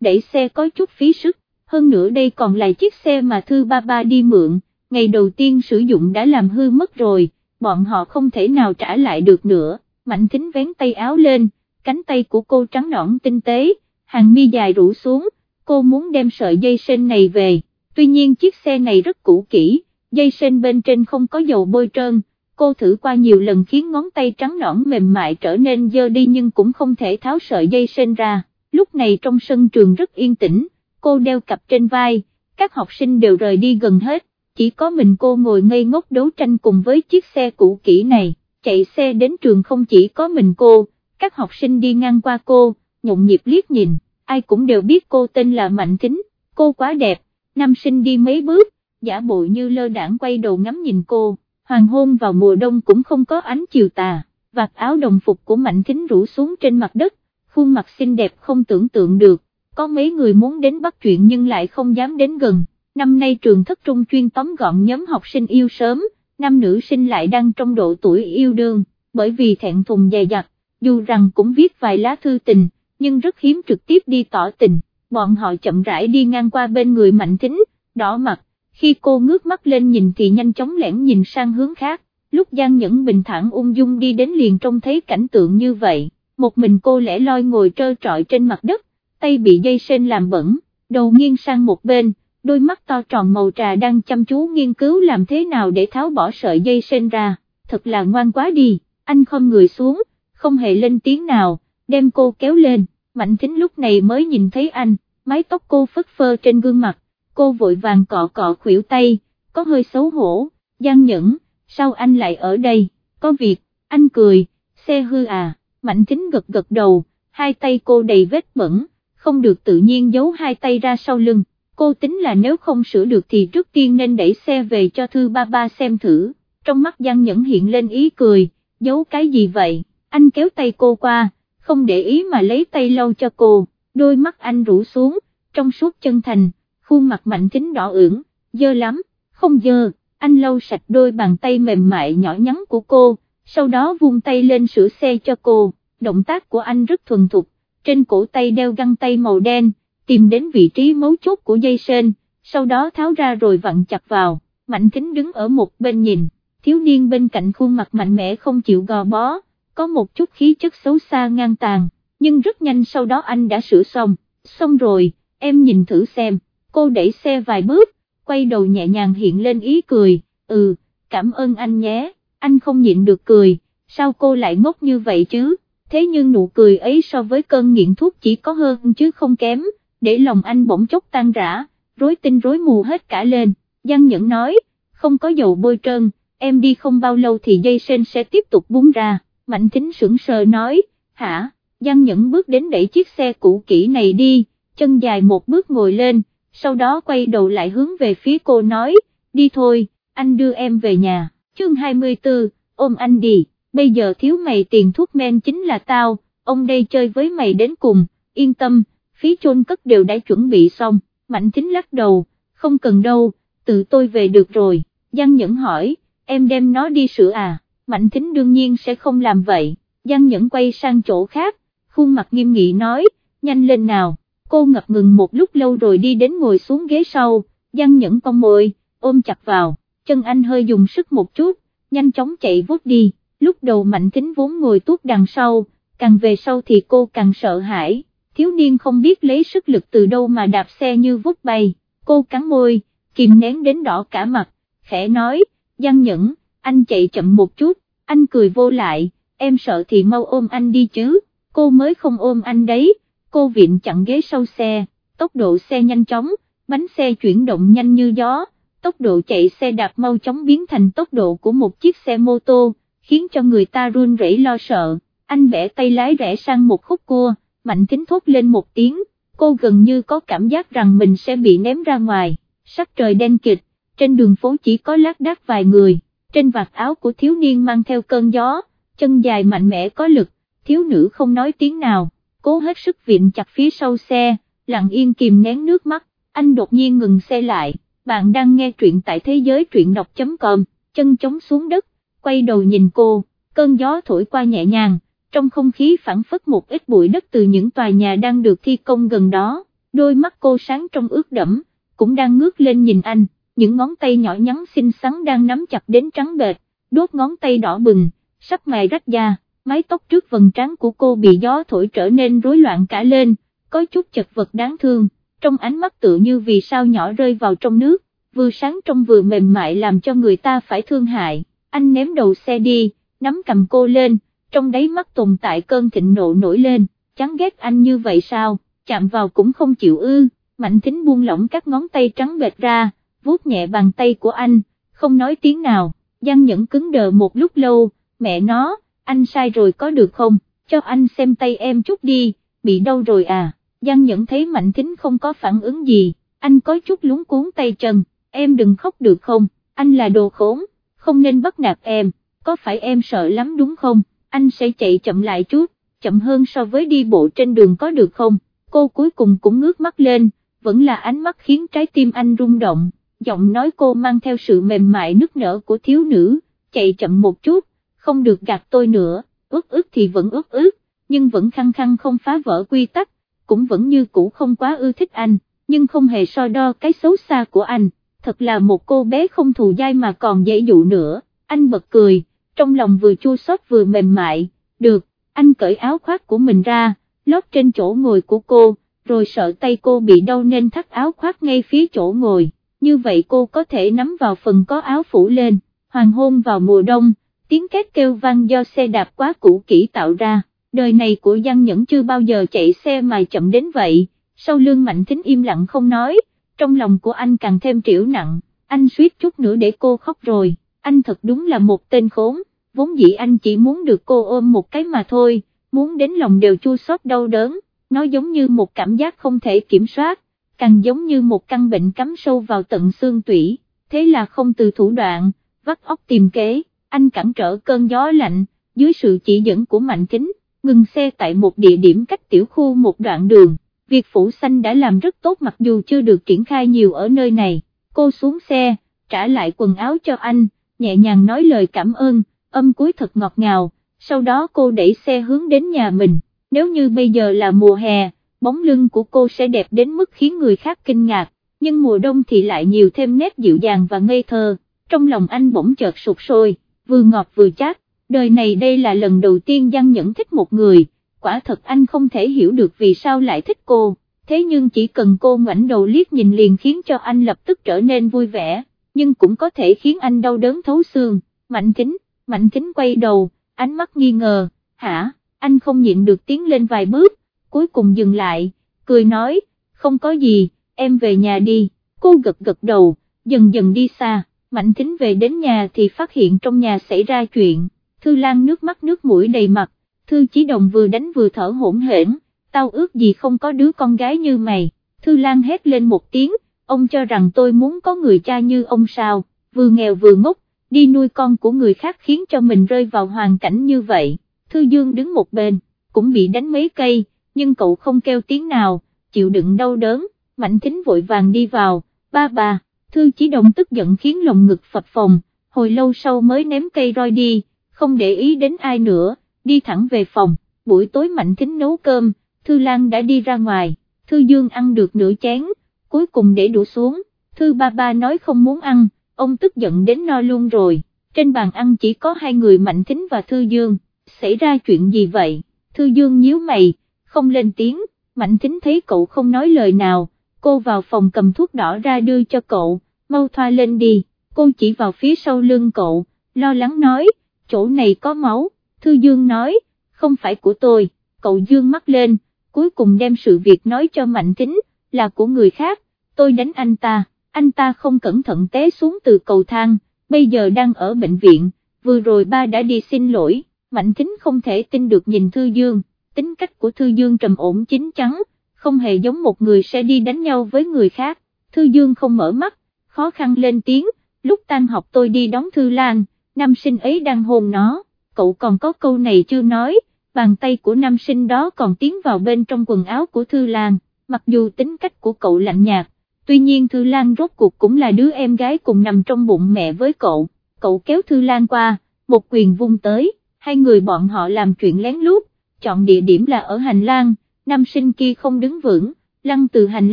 đẩy xe có chút phí sức, hơn nữa đây còn là chiếc xe mà Thư Ba Ba đi mượn, ngày đầu tiên sử dụng đã làm hư mất rồi, bọn họ không thể nào trả lại được nữa, Mạnh Thính vén tay áo lên, cánh tay của cô trắng nõn tinh tế, hàng mi dài rủ xuống, cô muốn đem sợi dây sên này về, tuy nhiên chiếc xe này rất cũ kỹ, dây sên bên trên không có dầu bôi trơn, cô thử qua nhiều lần khiến ngón tay trắng nõn mềm mại trở nên dơ đi nhưng cũng không thể tháo sợi dây sên ra, lúc này trong sân trường rất yên tĩnh, cô đeo cặp trên vai, các học sinh đều rời đi gần hết, chỉ có mình cô ngồi ngây ngốc đấu tranh cùng với chiếc xe cũ kỹ này, chạy xe đến trường không chỉ có mình cô, các học sinh đi ngang qua cô, nhộn nhịp liếc nhìn, ai cũng đều biết cô tên là Mạnh Thính, cô quá đẹp, nam sinh đi mấy bước, giả bộ như lơ đảng quay đầu ngắm nhìn cô, hoàng hôn vào mùa đông cũng không có ánh chiều tà, vạt áo đồng phục của Mạnh Thính rủ xuống trên mặt đất, khuôn mặt xinh đẹp không tưởng tượng được, có mấy người muốn đến bắt chuyện nhưng lại không dám đến gần năm nay trường thất trung chuyên tóm gọn nhóm học sinh yêu sớm, nam nữ sinh lại đang trong độ tuổi yêu đương, bởi vì thẹn thùng dày dặt, dù rằng cũng viết vài lá thư tình, nhưng rất hiếm trực tiếp đi tỏ tình, bọn họ chậm rãi đi ngang qua bên người mạnh thính, đỏ mặt, khi cô ngước mắt lên nhìn thì nhanh chóng lẻn nhìn sang hướng khác, lúc Giang Nhẫn bình thản ung dung đi đến liền trông thấy cảnh tượng như vậy, một mình cô lẻ loi ngồi trơ trọi trên mặt đất, tay bị dây sên làm bẩn, đầu nghiêng sang một bên, đôi mắt to tròn màu trà đang chăm chú nghiên cứu làm thế nào để tháo bỏ sợi dây sên ra, thật là ngoan quá đi, anh không người xuống, không hề lên tiếng nào, đem cô kéo lên, Mạnh Thính lúc này mới nhìn thấy anh, mái tóc cô phất phơ trên gương mặt, cô vội vàng cọ cọ khuỷu tay, có hơi xấu hổ, gian nhẫn, sao anh lại ở đây, có việc, anh cười, xe hư à, Mạnh Thính gật gật đầu, hai tay cô đầy vết bẩn, không được tự nhiên giấu hai tay ra sau lưng, cô tính là nếu không sửa được thì trước tiên nên đẩy xe về cho thư ba ba xem thử, trong mắt Giang Nhẫn hiện lên ý cười, giấu cái gì vậy, anh kéo tay cô qua, không để ý mà lấy tay lau cho cô, đôi mắt anh rũ xuống, trong suốt chân thành, khuôn mặt mạnh tính đỏ ửng, dơ lắm, không dơ, anh lau sạch đôi bàn tay mềm mại nhỏ nhắn của cô, sau đó vung tay lên sửa xe cho cô, động tác của anh rất thuần thục, trên cổ tay đeo găng tay màu đen, tìm đến vị trí mấu chốt của dây sên, sau đó tháo ra rồi vặn chặt vào, mạnh tính đứng ở một bên nhìn, thiếu niên bên cạnh khuôn mặt mạnh mẽ không chịu gò bó, có một chút khí chất xấu xa ngang tàn, nhưng rất nhanh sau đó anh đã sửa xong, xong rồi, em nhìn thử xem, cô đẩy xe vài bước, quay đầu nhẹ nhàng hiện lên ý cười, ừ, cảm ơn anh nhé, anh không nhịn được cười, sao cô lại ngốc như vậy chứ, thế nhưng nụ cười ấy so với cơn nghiện thuốc chỉ có hơn chứ không kém, để lòng anh bỗng chốc tan rã, rối tinh rối mù hết cả lên, Giang Nhẫn nói, không có dầu bôi trơn, em đi không bao lâu thì dây sen sẽ tiếp tục búng ra. Mạnh Thính sững sờ nói, hả, Giang Nhẫn bước đến đẩy chiếc xe cũ kỹ này đi, chân dài một bước ngồi lên, sau đó quay đầu lại hướng về phía cô nói, đi thôi, anh đưa em về nhà, chương 24, ôm anh đi, bây giờ thiếu mày tiền thuốc men chính là tao, ông đây chơi với mày đến cùng, yên tâm, phí chôn cất đều đã chuẩn bị xong, Mạnh Thính lắc đầu, không cần đâu, tự tôi về được rồi, Giang Nhẫn hỏi, em đem nó đi sửa à? Mạnh Thính đương nhiên sẽ không làm vậy, Giang Nhẫn quay sang chỗ khác, khuôn mặt nghiêm nghị nói, nhanh lên nào, cô ngập ngừng một lúc lâu rồi đi đến ngồi xuống ghế sau, Giang Nhẫn cong môi, ôm chặt vào, chân anh hơi dùng sức một chút, nhanh chóng chạy vút đi, lúc đầu Mạnh Thính vốn ngồi tuốt đằng sau, càng về sau thì cô càng sợ hãi, thiếu niên không biết lấy sức lực từ đâu mà đạp xe như vút bay, cô cắn môi, kìm nén đến đỏ cả mặt, khẽ nói, Giang Nhẫn, anh chạy chậm một chút, anh cười vô lại, em sợ thì mau ôm anh đi chứ, cô mới không ôm anh đấy, cô viện chặn ghế sau xe, tốc độ xe nhanh chóng, bánh xe chuyển động nhanh như gió, tốc độ chạy xe đạp mau chóng biến thành tốc độ của một chiếc xe mô tô, khiến cho người ta run rẩy lo sợ, anh bẻ tay lái rẽ sang một khúc cua, mạnh tính thốt lên một tiếng, cô gần như có cảm giác rằng mình sẽ bị ném ra ngoài, sắc trời đen kịch, trên đường phố chỉ có lác đác vài người trên vạt áo của thiếu niên mang theo cơn gió, chân dài mạnh mẽ có lực, thiếu nữ không nói tiếng nào, cố hết sức viện chặt phía sau xe, lặng yên kìm nén nước mắt, anh đột nhiên ngừng xe lại, bạn đang nghe truyện tại thế giới truyện đọc.com, chân chống xuống đất, quay đầu nhìn cô, cơn gió thổi qua nhẹ nhàng, trong không khí phản phất một ít bụi đất từ những tòa nhà đang được thi công gần đó, đôi mắt cô sáng trong ướt đẫm, cũng đang ngước lên nhìn anh những ngón tay nhỏ nhắn xinh xắn đang nắm chặt đến trắng bệt, đốt ngón tay đỏ bừng, sắp mài rách da, mái tóc trước vầng trán của cô bị gió thổi trở nên rối loạn cả lên, có chút chật vật đáng thương, trong ánh mắt tự như vì sao nhỏ rơi vào trong nước, vừa sáng trong vừa mềm mại làm cho người ta phải thương hại, anh ném đầu xe đi, nắm cầm cô lên, trong đáy mắt tồn tại cơn thịnh nộ nổi lên, chán ghét anh như vậy sao, chạm vào cũng không chịu ư, mạnh thính buông lỏng các ngón tay trắng bệt ra, vuốt nhẹ bàn tay của anh, không nói tiếng nào, Giang Nhẫn cứng đờ một lúc lâu, mẹ nó, anh sai rồi có được không, cho anh xem tay em chút đi, bị đau rồi à, Giang Nhẫn thấy Mạnh Thính không có phản ứng gì, anh có chút lúng cuốn tay chân, em đừng khóc được không, anh là đồ khốn, không nên bắt nạt em, có phải em sợ lắm đúng không, anh sẽ chạy chậm lại chút, chậm hơn so với đi bộ trên đường có được không, cô cuối cùng cũng ngước mắt lên, vẫn là ánh mắt khiến trái tim anh rung động, giọng nói cô mang theo sự mềm mại nức nở của thiếu nữ, chạy chậm một chút, không được gạt tôi nữa, ước ước thì vẫn ước ước, nhưng vẫn khăng khăng không phá vỡ quy tắc, cũng vẫn như cũ không quá ưa thích anh, nhưng không hề so đo cái xấu xa của anh, thật là một cô bé không thù dai mà còn dễ dụ nữa, anh bật cười, trong lòng vừa chua xót vừa mềm mại, được, anh cởi áo khoác của mình ra, lót trên chỗ ngồi của cô, rồi sợ tay cô bị đau nên thắt áo khoác ngay phía chỗ ngồi, như vậy cô có thể nắm vào phần có áo phủ lên, hoàng hôn vào mùa đông, tiếng két kêu vang do xe đạp quá cũ kỹ tạo ra, đời này của Giang Nhẫn chưa bao giờ chạy xe mà chậm đến vậy, sau lương mạnh thính im lặng không nói, trong lòng của anh càng thêm triểu nặng, anh suýt chút nữa để cô khóc rồi, anh thật đúng là một tên khốn, vốn dĩ anh chỉ muốn được cô ôm một cái mà thôi, muốn đến lòng đều chua xót đau đớn, nó giống như một cảm giác không thể kiểm soát, càng giống như một căn bệnh cắm sâu vào tận xương tủy, thế là không từ thủ đoạn, vắt óc tìm kế, anh cản trở cơn gió lạnh, dưới sự chỉ dẫn của Mạnh Kính, ngừng xe tại một địa điểm cách tiểu khu một đoạn đường, việc phủ xanh đã làm rất tốt mặc dù chưa được triển khai nhiều ở nơi này, cô xuống xe, trả lại quần áo cho anh, nhẹ nhàng nói lời cảm ơn, âm cuối thật ngọt ngào, sau đó cô đẩy xe hướng đến nhà mình, nếu như bây giờ là mùa hè, bóng lưng của cô sẽ đẹp đến mức khiến người khác kinh ngạc, nhưng mùa đông thì lại nhiều thêm nét dịu dàng và ngây thơ, trong lòng anh bỗng chợt sụp sôi, vừa ngọt vừa chát, đời này đây là lần đầu tiên Giang Nhẫn thích một người, quả thật anh không thể hiểu được vì sao lại thích cô, thế nhưng chỉ cần cô ngoảnh đầu liếc nhìn liền khiến cho anh lập tức trở nên vui vẻ, nhưng cũng có thể khiến anh đau đớn thấu xương, mạnh kính, mạnh kính quay đầu, ánh mắt nghi ngờ, hả, anh không nhịn được tiến lên vài bước, cuối cùng dừng lại, cười nói, không có gì, em về nhà đi, cô gật gật đầu, dần dần đi xa, mạnh Thính về đến nhà thì phát hiện trong nhà xảy ra chuyện, Thư Lan nước mắt nước mũi đầy mặt, Thư Chí Đồng vừa đánh vừa thở hỗn hển, tao ước gì không có đứa con gái như mày, Thư Lan hét lên một tiếng, ông cho rằng tôi muốn có người cha như ông sao, vừa nghèo vừa ngốc, đi nuôi con của người khác khiến cho mình rơi vào hoàn cảnh như vậy, Thư Dương đứng một bên, cũng bị đánh mấy cây, nhưng cậu không kêu tiếng nào, chịu đựng đau đớn, Mạnh Thính vội vàng đi vào, ba bà, Thư Chí Đồng tức giận khiến lồng ngực phập phồng, hồi lâu sau mới ném cây roi đi, không để ý đến ai nữa, đi thẳng về phòng, buổi tối Mạnh Thính nấu cơm, Thư Lan đã đi ra ngoài, Thư Dương ăn được nửa chén, cuối cùng để đũa xuống, Thư ba ba nói không muốn ăn, ông tức giận đến no luôn rồi, trên bàn ăn chỉ có hai người Mạnh Thính và Thư Dương, xảy ra chuyện gì vậy, Thư Dương nhíu mày, không lên tiếng, Mạnh Thính thấy cậu không nói lời nào, cô vào phòng cầm thuốc đỏ ra đưa cho cậu, mau thoa lên đi, cô chỉ vào phía sau lưng cậu, lo lắng nói, chỗ này có máu, Thư Dương nói, không phải của tôi, cậu Dương mắt lên, cuối cùng đem sự việc nói cho Mạnh Thính, là của người khác, tôi đánh anh ta, anh ta không cẩn thận té xuống từ cầu thang, bây giờ đang ở bệnh viện, vừa rồi ba đã đi xin lỗi, Mạnh Thính không thể tin được nhìn Thư Dương, tính cách của Thư Dương trầm ổn chính chắn, không hề giống một người sẽ đi đánh nhau với người khác, Thư Dương không mở mắt, khó khăn lên tiếng, lúc tan học tôi đi đón Thư Lan, nam sinh ấy đang hôn nó, cậu còn có câu này chưa nói, bàn tay của nam sinh đó còn tiến vào bên trong quần áo của Thư Lan, mặc dù tính cách của cậu lạnh nhạt, tuy nhiên Thư Lan rốt cuộc cũng là đứa em gái cùng nằm trong bụng mẹ với cậu, cậu kéo Thư Lan qua, một quyền vung tới, hai người bọn họ làm chuyện lén lút, chọn địa điểm là ở hành lang, nam sinh kia không đứng vững, lăn từ hành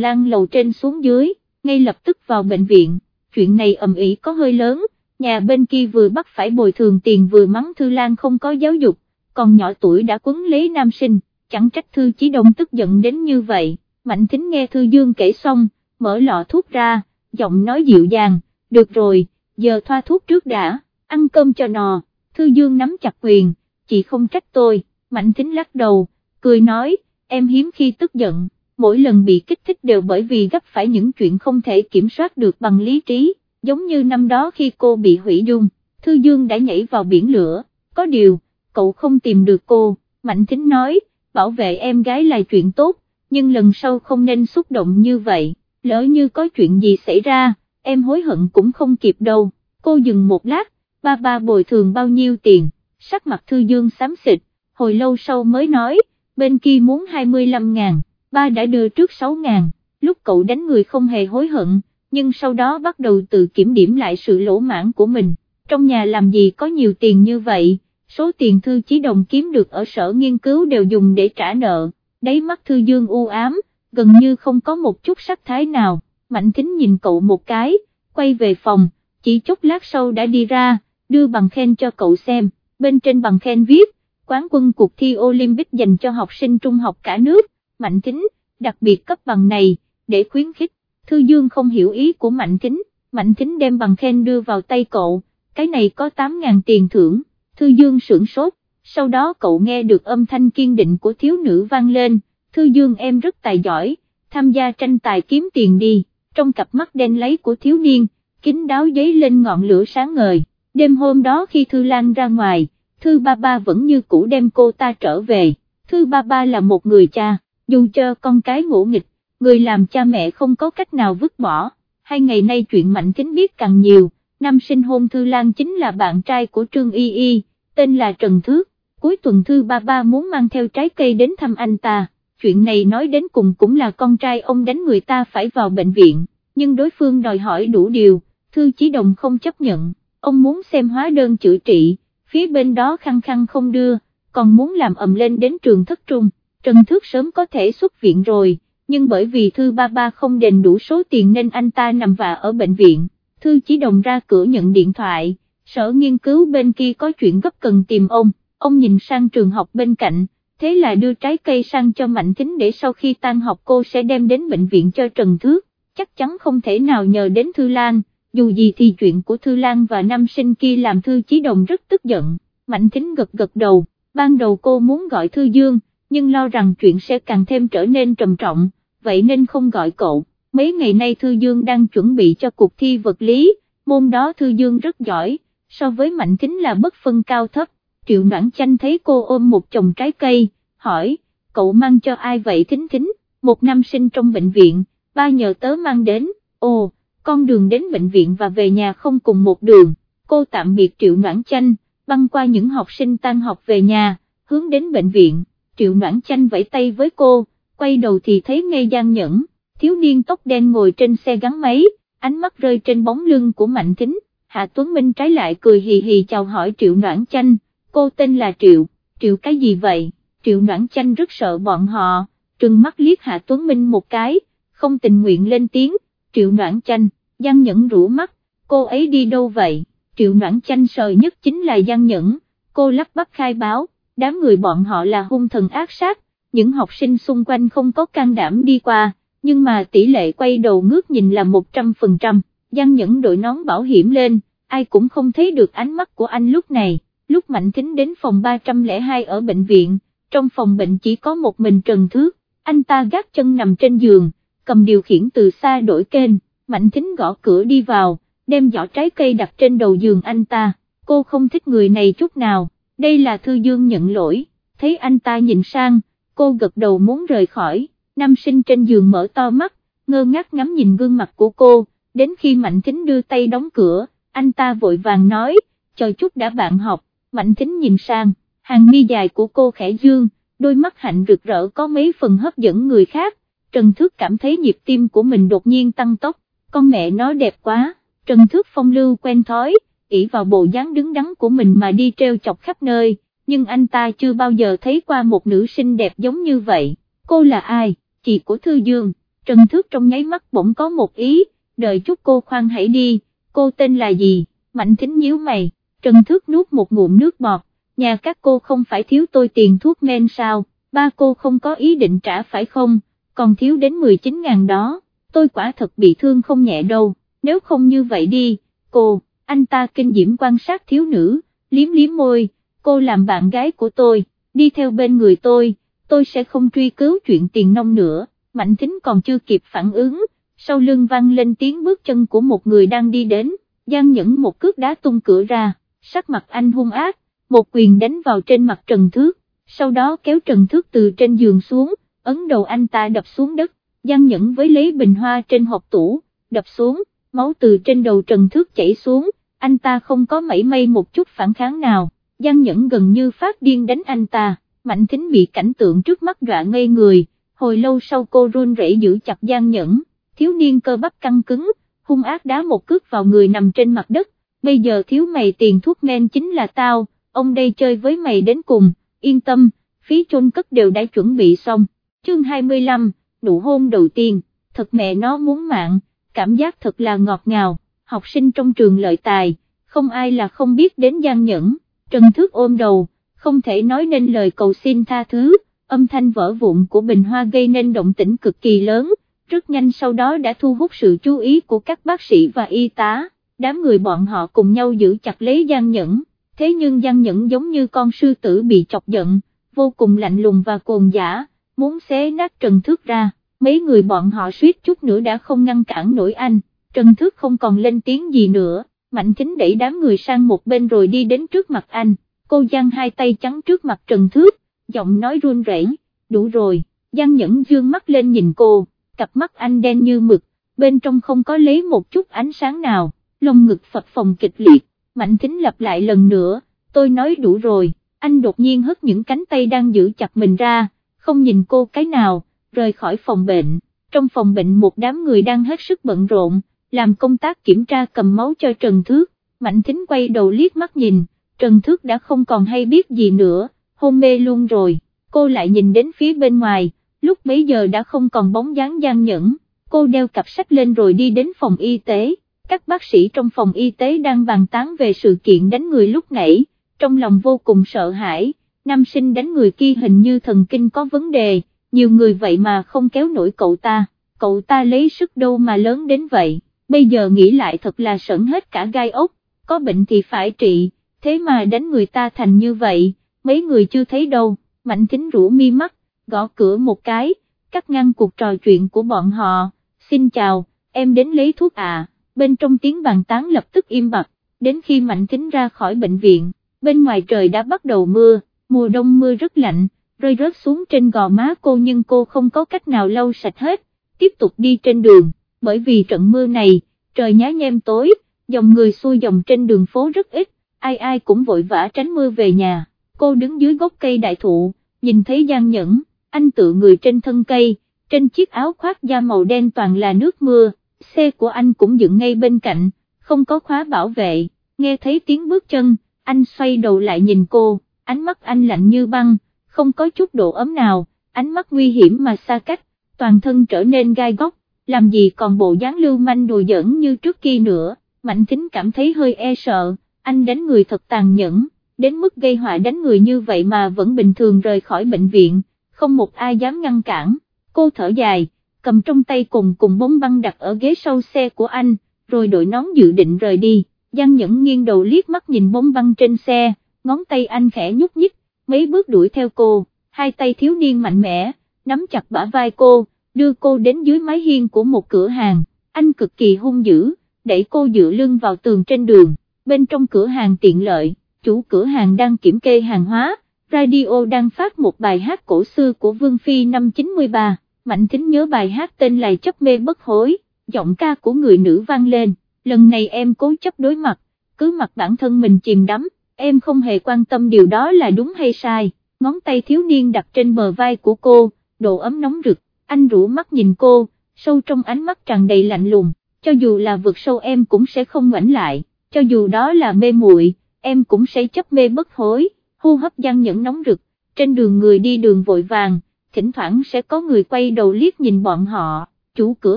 lang lầu trên xuống dưới, ngay lập tức vào bệnh viện, chuyện này ầm ĩ có hơi lớn, nhà bên kia vừa bắt phải bồi thường tiền vừa mắng Thư Lan không có giáo dục, còn nhỏ tuổi đã quấn lấy nam sinh, chẳng trách Thư Chí Đông tức giận đến như vậy, Mạnh Thính nghe Thư Dương kể xong, mở lọ thuốc ra, giọng nói dịu dàng, được rồi, giờ thoa thuốc trước đã, ăn cơm cho nò, Thư Dương nắm chặt quyền, chị không trách tôi, Mạnh Thính lắc đầu, cười nói, em hiếm khi tức giận, mỗi lần bị kích thích đều bởi vì gấp phải những chuyện không thể kiểm soát được bằng lý trí giống như năm đó khi cô bị hủy dung, Thư Dương đã nhảy vào biển lửa, có điều, cậu không tìm được cô, Mạnh Thính nói, bảo vệ em gái là chuyện tốt, nhưng lần sau không nên xúc động như vậy, lỡ như có chuyện gì xảy ra, em hối hận cũng không kịp đâu, cô dừng một lát, ba ba bồi thường bao nhiêu tiền, sắc mặt Thư Dương xám xịt, hồi lâu sau mới nói, bên kia muốn 25 ngàn, ba đã đưa trước 6 ngàn, lúc cậu đánh người không hề hối hận, nhưng sau đó bắt đầu tự kiểm điểm lại sự lỗ mãn của mình, trong nhà làm gì có nhiều tiền như vậy, số tiền thư chí đồng kiếm được ở sở nghiên cứu đều dùng để trả nợ, đáy mắt thư dương u ám, gần như không có một chút sắc thái nào, mạnh thính nhìn cậu một cái, quay về phòng, chỉ chút lát sau đã đi ra, đưa bằng khen cho cậu xem, bên trên bằng khen viết, quán quân cuộc thi Olympic dành cho học sinh trung học cả nước, Mạnh Kính, đặc biệt cấp bằng này, để khuyến khích, Thư Dương không hiểu ý của Mạnh Kính, Mạnh Kính đem bằng khen đưa vào tay cậu, cái này có 8.000 tiền thưởng, Thư Dương sửng sốt, sau đó cậu nghe được âm thanh kiên định của thiếu nữ vang lên, Thư Dương em rất tài giỏi, tham gia tranh tài kiếm tiền đi, trong cặp mắt đen lấy của thiếu niên, kính đáo giấy lên ngọn lửa sáng ngời, đêm hôm đó khi Thư Lan ra ngoài, Thư Ba Ba vẫn như cũ đem cô ta trở về, Thư Ba Ba là một người cha, dù cho con cái ngỗ nghịch, người làm cha mẹ không có cách nào vứt bỏ, hai ngày nay chuyện Mạnh Kính biết càng nhiều, năm sinh hôn Thư Lan chính là bạn trai của Trương Y Y, tên là Trần Thước, cuối tuần Thư Ba Ba muốn mang theo trái cây đến thăm anh ta, chuyện này nói đến cùng cũng là con trai ông đánh người ta phải vào bệnh viện, nhưng đối phương đòi hỏi đủ điều, Thư Chí Đồng không chấp nhận, ông muốn xem hóa đơn chữa trị, phía bên đó khăng khăng không đưa, còn muốn làm ầm lên đến trường thất trung, Trần Thước sớm có thể xuất viện rồi, nhưng bởi vì Thư Ba Ba không đền đủ số tiền nên anh ta nằm vạ ở bệnh viện, Thư chỉ đồng ra cửa nhận điện thoại, sở nghiên cứu bên kia có chuyện gấp cần tìm ông, ông nhìn sang trường học bên cạnh, thế là đưa trái cây sang cho Mạnh Thính để sau khi tan học cô sẽ đem đến bệnh viện cho Trần Thước, chắc chắn không thể nào nhờ đến Thư Lan dù gì thì chuyện của Thư Lan và nam sinh kia làm Thư Chí Đồng rất tức giận, Mạnh Thính gật gật đầu, ban đầu cô muốn gọi Thư Dương, nhưng lo rằng chuyện sẽ càng thêm trở nên trầm trọng, vậy nên không gọi cậu, mấy ngày nay Thư Dương đang chuẩn bị cho cuộc thi vật lý, môn đó Thư Dương rất giỏi, so với Mạnh Thính là bất phân cao thấp, Triệu Noãn Chanh thấy cô ôm một chồng trái cây, hỏi, cậu mang cho ai vậy Thính Thính, một nam sinh trong bệnh viện, ba nhờ tớ mang đến, ồ con đường đến bệnh viện và về nhà không cùng một đường, cô tạm biệt Triệu Noãn Chanh, băng qua những học sinh tan học về nhà, hướng đến bệnh viện, Triệu Noãn Chanh vẫy tay với cô, quay đầu thì thấy ngay Giang Nhẫn, thiếu niên tóc đen ngồi trên xe gắn máy, ánh mắt rơi trên bóng lưng của Mạnh Thính, Hạ Tuấn Minh trái lại cười hì hì chào hỏi Triệu Noãn Chanh, cô tên là Triệu, Triệu cái gì vậy, Triệu Noãn Chanh rất sợ bọn họ, trừng mắt liếc Hạ Tuấn Minh một cái, không tình nguyện lên tiếng, Triệu Noãn Chanh, Giang Nhẫn rũ mắt, cô ấy đi đâu vậy, triệu noãn chanh sợ nhất chính là Giang Nhẫn, cô lắp bắp khai báo, đám người bọn họ là hung thần ác sát, những học sinh xung quanh không có can đảm đi qua, nhưng mà tỷ lệ quay đầu ngước nhìn là 100%, Giang Nhẫn đội nón bảo hiểm lên, ai cũng không thấy được ánh mắt của anh lúc này, lúc Mạnh Thính đến phòng 302 ở bệnh viện, trong phòng bệnh chỉ có một mình Trần Thước, anh ta gác chân nằm trên giường, cầm điều khiển từ xa đổi kênh, Mạnh Thính gõ cửa đi vào, đem giỏ trái cây đặt trên đầu giường anh ta, cô không thích người này chút nào, đây là Thư Dương nhận lỗi, thấy anh ta nhìn sang, cô gật đầu muốn rời khỏi, nam sinh trên giường mở to mắt, ngơ ngác ngắm nhìn gương mặt của cô, đến khi Mạnh Thính đưa tay đóng cửa, anh ta vội vàng nói, chờ chút đã bạn học, Mạnh Thính nhìn sang, hàng mi dài của cô khẽ dương, đôi mắt hạnh rực rỡ có mấy phần hấp dẫn người khác, Trần Thước cảm thấy nhịp tim của mình đột nhiên tăng tốc, con mẹ nó đẹp quá, Trần Thước Phong lưu quen thói, ỷ vào bộ dáng đứng đắn của mình mà đi treo chọc khắp nơi, nhưng anh ta chưa bao giờ thấy qua một nữ sinh đẹp giống như vậy, cô là ai, chị của Thư Dương, Trần Thước trong nháy mắt bỗng có một ý, đợi chút cô khoan hãy đi, cô tên là gì, Mạnh Thính nhíu mày, Trần Thước nuốt một ngụm nước bọt, nhà các cô không phải thiếu tôi tiền thuốc men sao, ba cô không có ý định trả phải không, còn thiếu đến 19 ngàn đó tôi quả thật bị thương không nhẹ đâu, nếu không như vậy đi, cô, anh ta kinh diễm quan sát thiếu nữ, liếm liếm môi, cô làm bạn gái của tôi, đi theo bên người tôi, tôi sẽ không truy cứu chuyện tiền nông nữa, Mạnh Thính còn chưa kịp phản ứng, sau lưng vang lên tiếng bước chân của một người đang đi đến, Giang Nhẫn một cước đá tung cửa ra, sắc mặt anh hung ác, một quyền đánh vào trên mặt Trần Thước, sau đó kéo Trần Thước từ trên giường xuống, ấn đầu anh ta đập xuống đất, Giang Nhẫn với lấy bình hoa trên hộp tủ, đập xuống, máu từ trên đầu Trần Thước chảy xuống, anh ta không có mảy may một chút phản kháng nào, Giang Nhẫn gần như phát điên đánh anh ta, Mạnh Thính bị cảnh tượng trước mắt dọa ngây người, hồi lâu sau cô run rẩy giữ chặt Giang Nhẫn, thiếu niên cơ bắp căng cứng, hung ác đá một cước vào người nằm trên mặt đất, bây giờ thiếu mày tiền thuốc men chính là tao, ông đây chơi với mày đến cùng, yên tâm, phí chôn cất đều đã chuẩn bị xong, chương 25, nụ hôn đầu tiên, thật mẹ nó muốn mạng, cảm giác thật là ngọt ngào, học sinh trong trường lợi tài, không ai là không biết đến Giang Nhẫn, Trần Thước ôm đầu, không thể nói nên lời cầu xin tha thứ, âm thanh vỡ vụn của bình hoa gây nên động tĩnh cực kỳ lớn, rất nhanh sau đó đã thu hút sự chú ý của các bác sĩ và y tá, đám người bọn họ cùng nhau giữ chặt lấy Giang Nhẫn, thế nhưng Giang Nhẫn giống như con sư tử bị chọc giận, vô cùng lạnh lùng và cồn giả, muốn xé nát Trần Thước ra, mấy người bọn họ suýt chút nữa đã không ngăn cản nổi anh, Trần Thước không còn lên tiếng gì nữa, Mạnh chính đẩy đám người sang một bên rồi đi đến trước mặt anh, cô giang hai tay trắng trước mặt Trần Thước, giọng nói run rẩy, đủ rồi, Giang Nhẫn dương mắt lên nhìn cô, cặp mắt anh đen như mực, bên trong không có lấy một chút ánh sáng nào, lông ngực phập phồng kịch liệt, Mạnh chính lặp lại lần nữa, tôi nói đủ rồi, anh đột nhiên hất những cánh tay đang giữ chặt mình ra, không nhìn cô cái nào, rời khỏi phòng bệnh, trong phòng bệnh một đám người đang hết sức bận rộn, làm công tác kiểm tra cầm máu cho Trần Thước, Mạnh Thính quay đầu liếc mắt nhìn, Trần Thước đã không còn hay biết gì nữa, hôn mê luôn rồi, cô lại nhìn đến phía bên ngoài, lúc bấy giờ đã không còn bóng dáng gian nhẫn, cô đeo cặp sách lên rồi đi đến phòng y tế, các bác sĩ trong phòng y tế đang bàn tán về sự kiện đánh người lúc nãy, trong lòng vô cùng sợ hãi, nam sinh đánh người kia hình như thần kinh có vấn đề, nhiều người vậy mà không kéo nổi cậu ta, cậu ta lấy sức đâu mà lớn đến vậy, bây giờ nghĩ lại thật là sẩn hết cả gai ốc, có bệnh thì phải trị, thế mà đánh người ta thành như vậy, mấy người chưa thấy đâu, mạnh thính rũ mi mắt, gõ cửa một cái, cắt ngăn cuộc trò chuyện của bọn họ, xin chào, em đến lấy thuốc à, bên trong tiếng bàn tán lập tức im bặt, đến khi mạnh thính ra khỏi bệnh viện, bên ngoài trời đã bắt đầu mưa, mùa đông mưa rất lạnh, rơi rớt xuống trên gò má cô nhưng cô không có cách nào lau sạch hết, tiếp tục đi trên đường, bởi vì trận mưa này, trời nhá nhem tối, dòng người xuôi dòng trên đường phố rất ít, ai ai cũng vội vã tránh mưa về nhà, cô đứng dưới gốc cây đại thụ, nhìn thấy Giang Nhẫn, anh tự người trên thân cây, trên chiếc áo khoác da màu đen toàn là nước mưa, xe của anh cũng dựng ngay bên cạnh, không có khóa bảo vệ, nghe thấy tiếng bước chân, anh xoay đầu lại nhìn cô, ánh mắt anh lạnh như băng, không có chút độ ấm nào, ánh mắt nguy hiểm mà xa cách, toàn thân trở nên gai góc, làm gì còn bộ dáng lưu manh đùa giỡn như trước kia nữa, Mạnh Thính cảm thấy hơi e sợ, anh đánh người thật tàn nhẫn, đến mức gây họa đánh người như vậy mà vẫn bình thường rời khỏi bệnh viện, không một ai dám ngăn cản, cô thở dài, cầm trong tay cùng cùng bóng băng đặt ở ghế sau xe của anh, rồi đội nón dự định rời đi, Giang Nhẫn nghiêng đầu liếc mắt nhìn bóng băng trên xe, ngón tay anh khẽ nhúc nhích, mấy bước đuổi theo cô, hai tay thiếu niên mạnh mẽ, nắm chặt bả vai cô, đưa cô đến dưới mái hiên của một cửa hàng, anh cực kỳ hung dữ, đẩy cô dựa lưng vào tường trên đường, bên trong cửa hàng tiện lợi, chủ cửa hàng đang kiểm kê hàng hóa, radio đang phát một bài hát cổ xưa của Vương Phi năm 93, Mạnh Thính nhớ bài hát tên là chấp mê bất hối, giọng ca của người nữ vang lên, lần này em cố chấp đối mặt, cứ mặc bản thân mình chìm đắm, em không hề quan tâm điều đó là đúng hay sai, ngón tay thiếu niên đặt trên bờ vai của cô, độ ấm nóng rực, anh rũ mắt nhìn cô, sâu trong ánh mắt tràn đầy lạnh lùng, cho dù là vượt sâu em cũng sẽ không ngoảnh lại, cho dù đó là mê muội, em cũng sẽ chấp mê bất hối, hô hấp gian nhẫn nóng rực, trên đường người đi đường vội vàng, thỉnh thoảng sẽ có người quay đầu liếc nhìn bọn họ, chủ cửa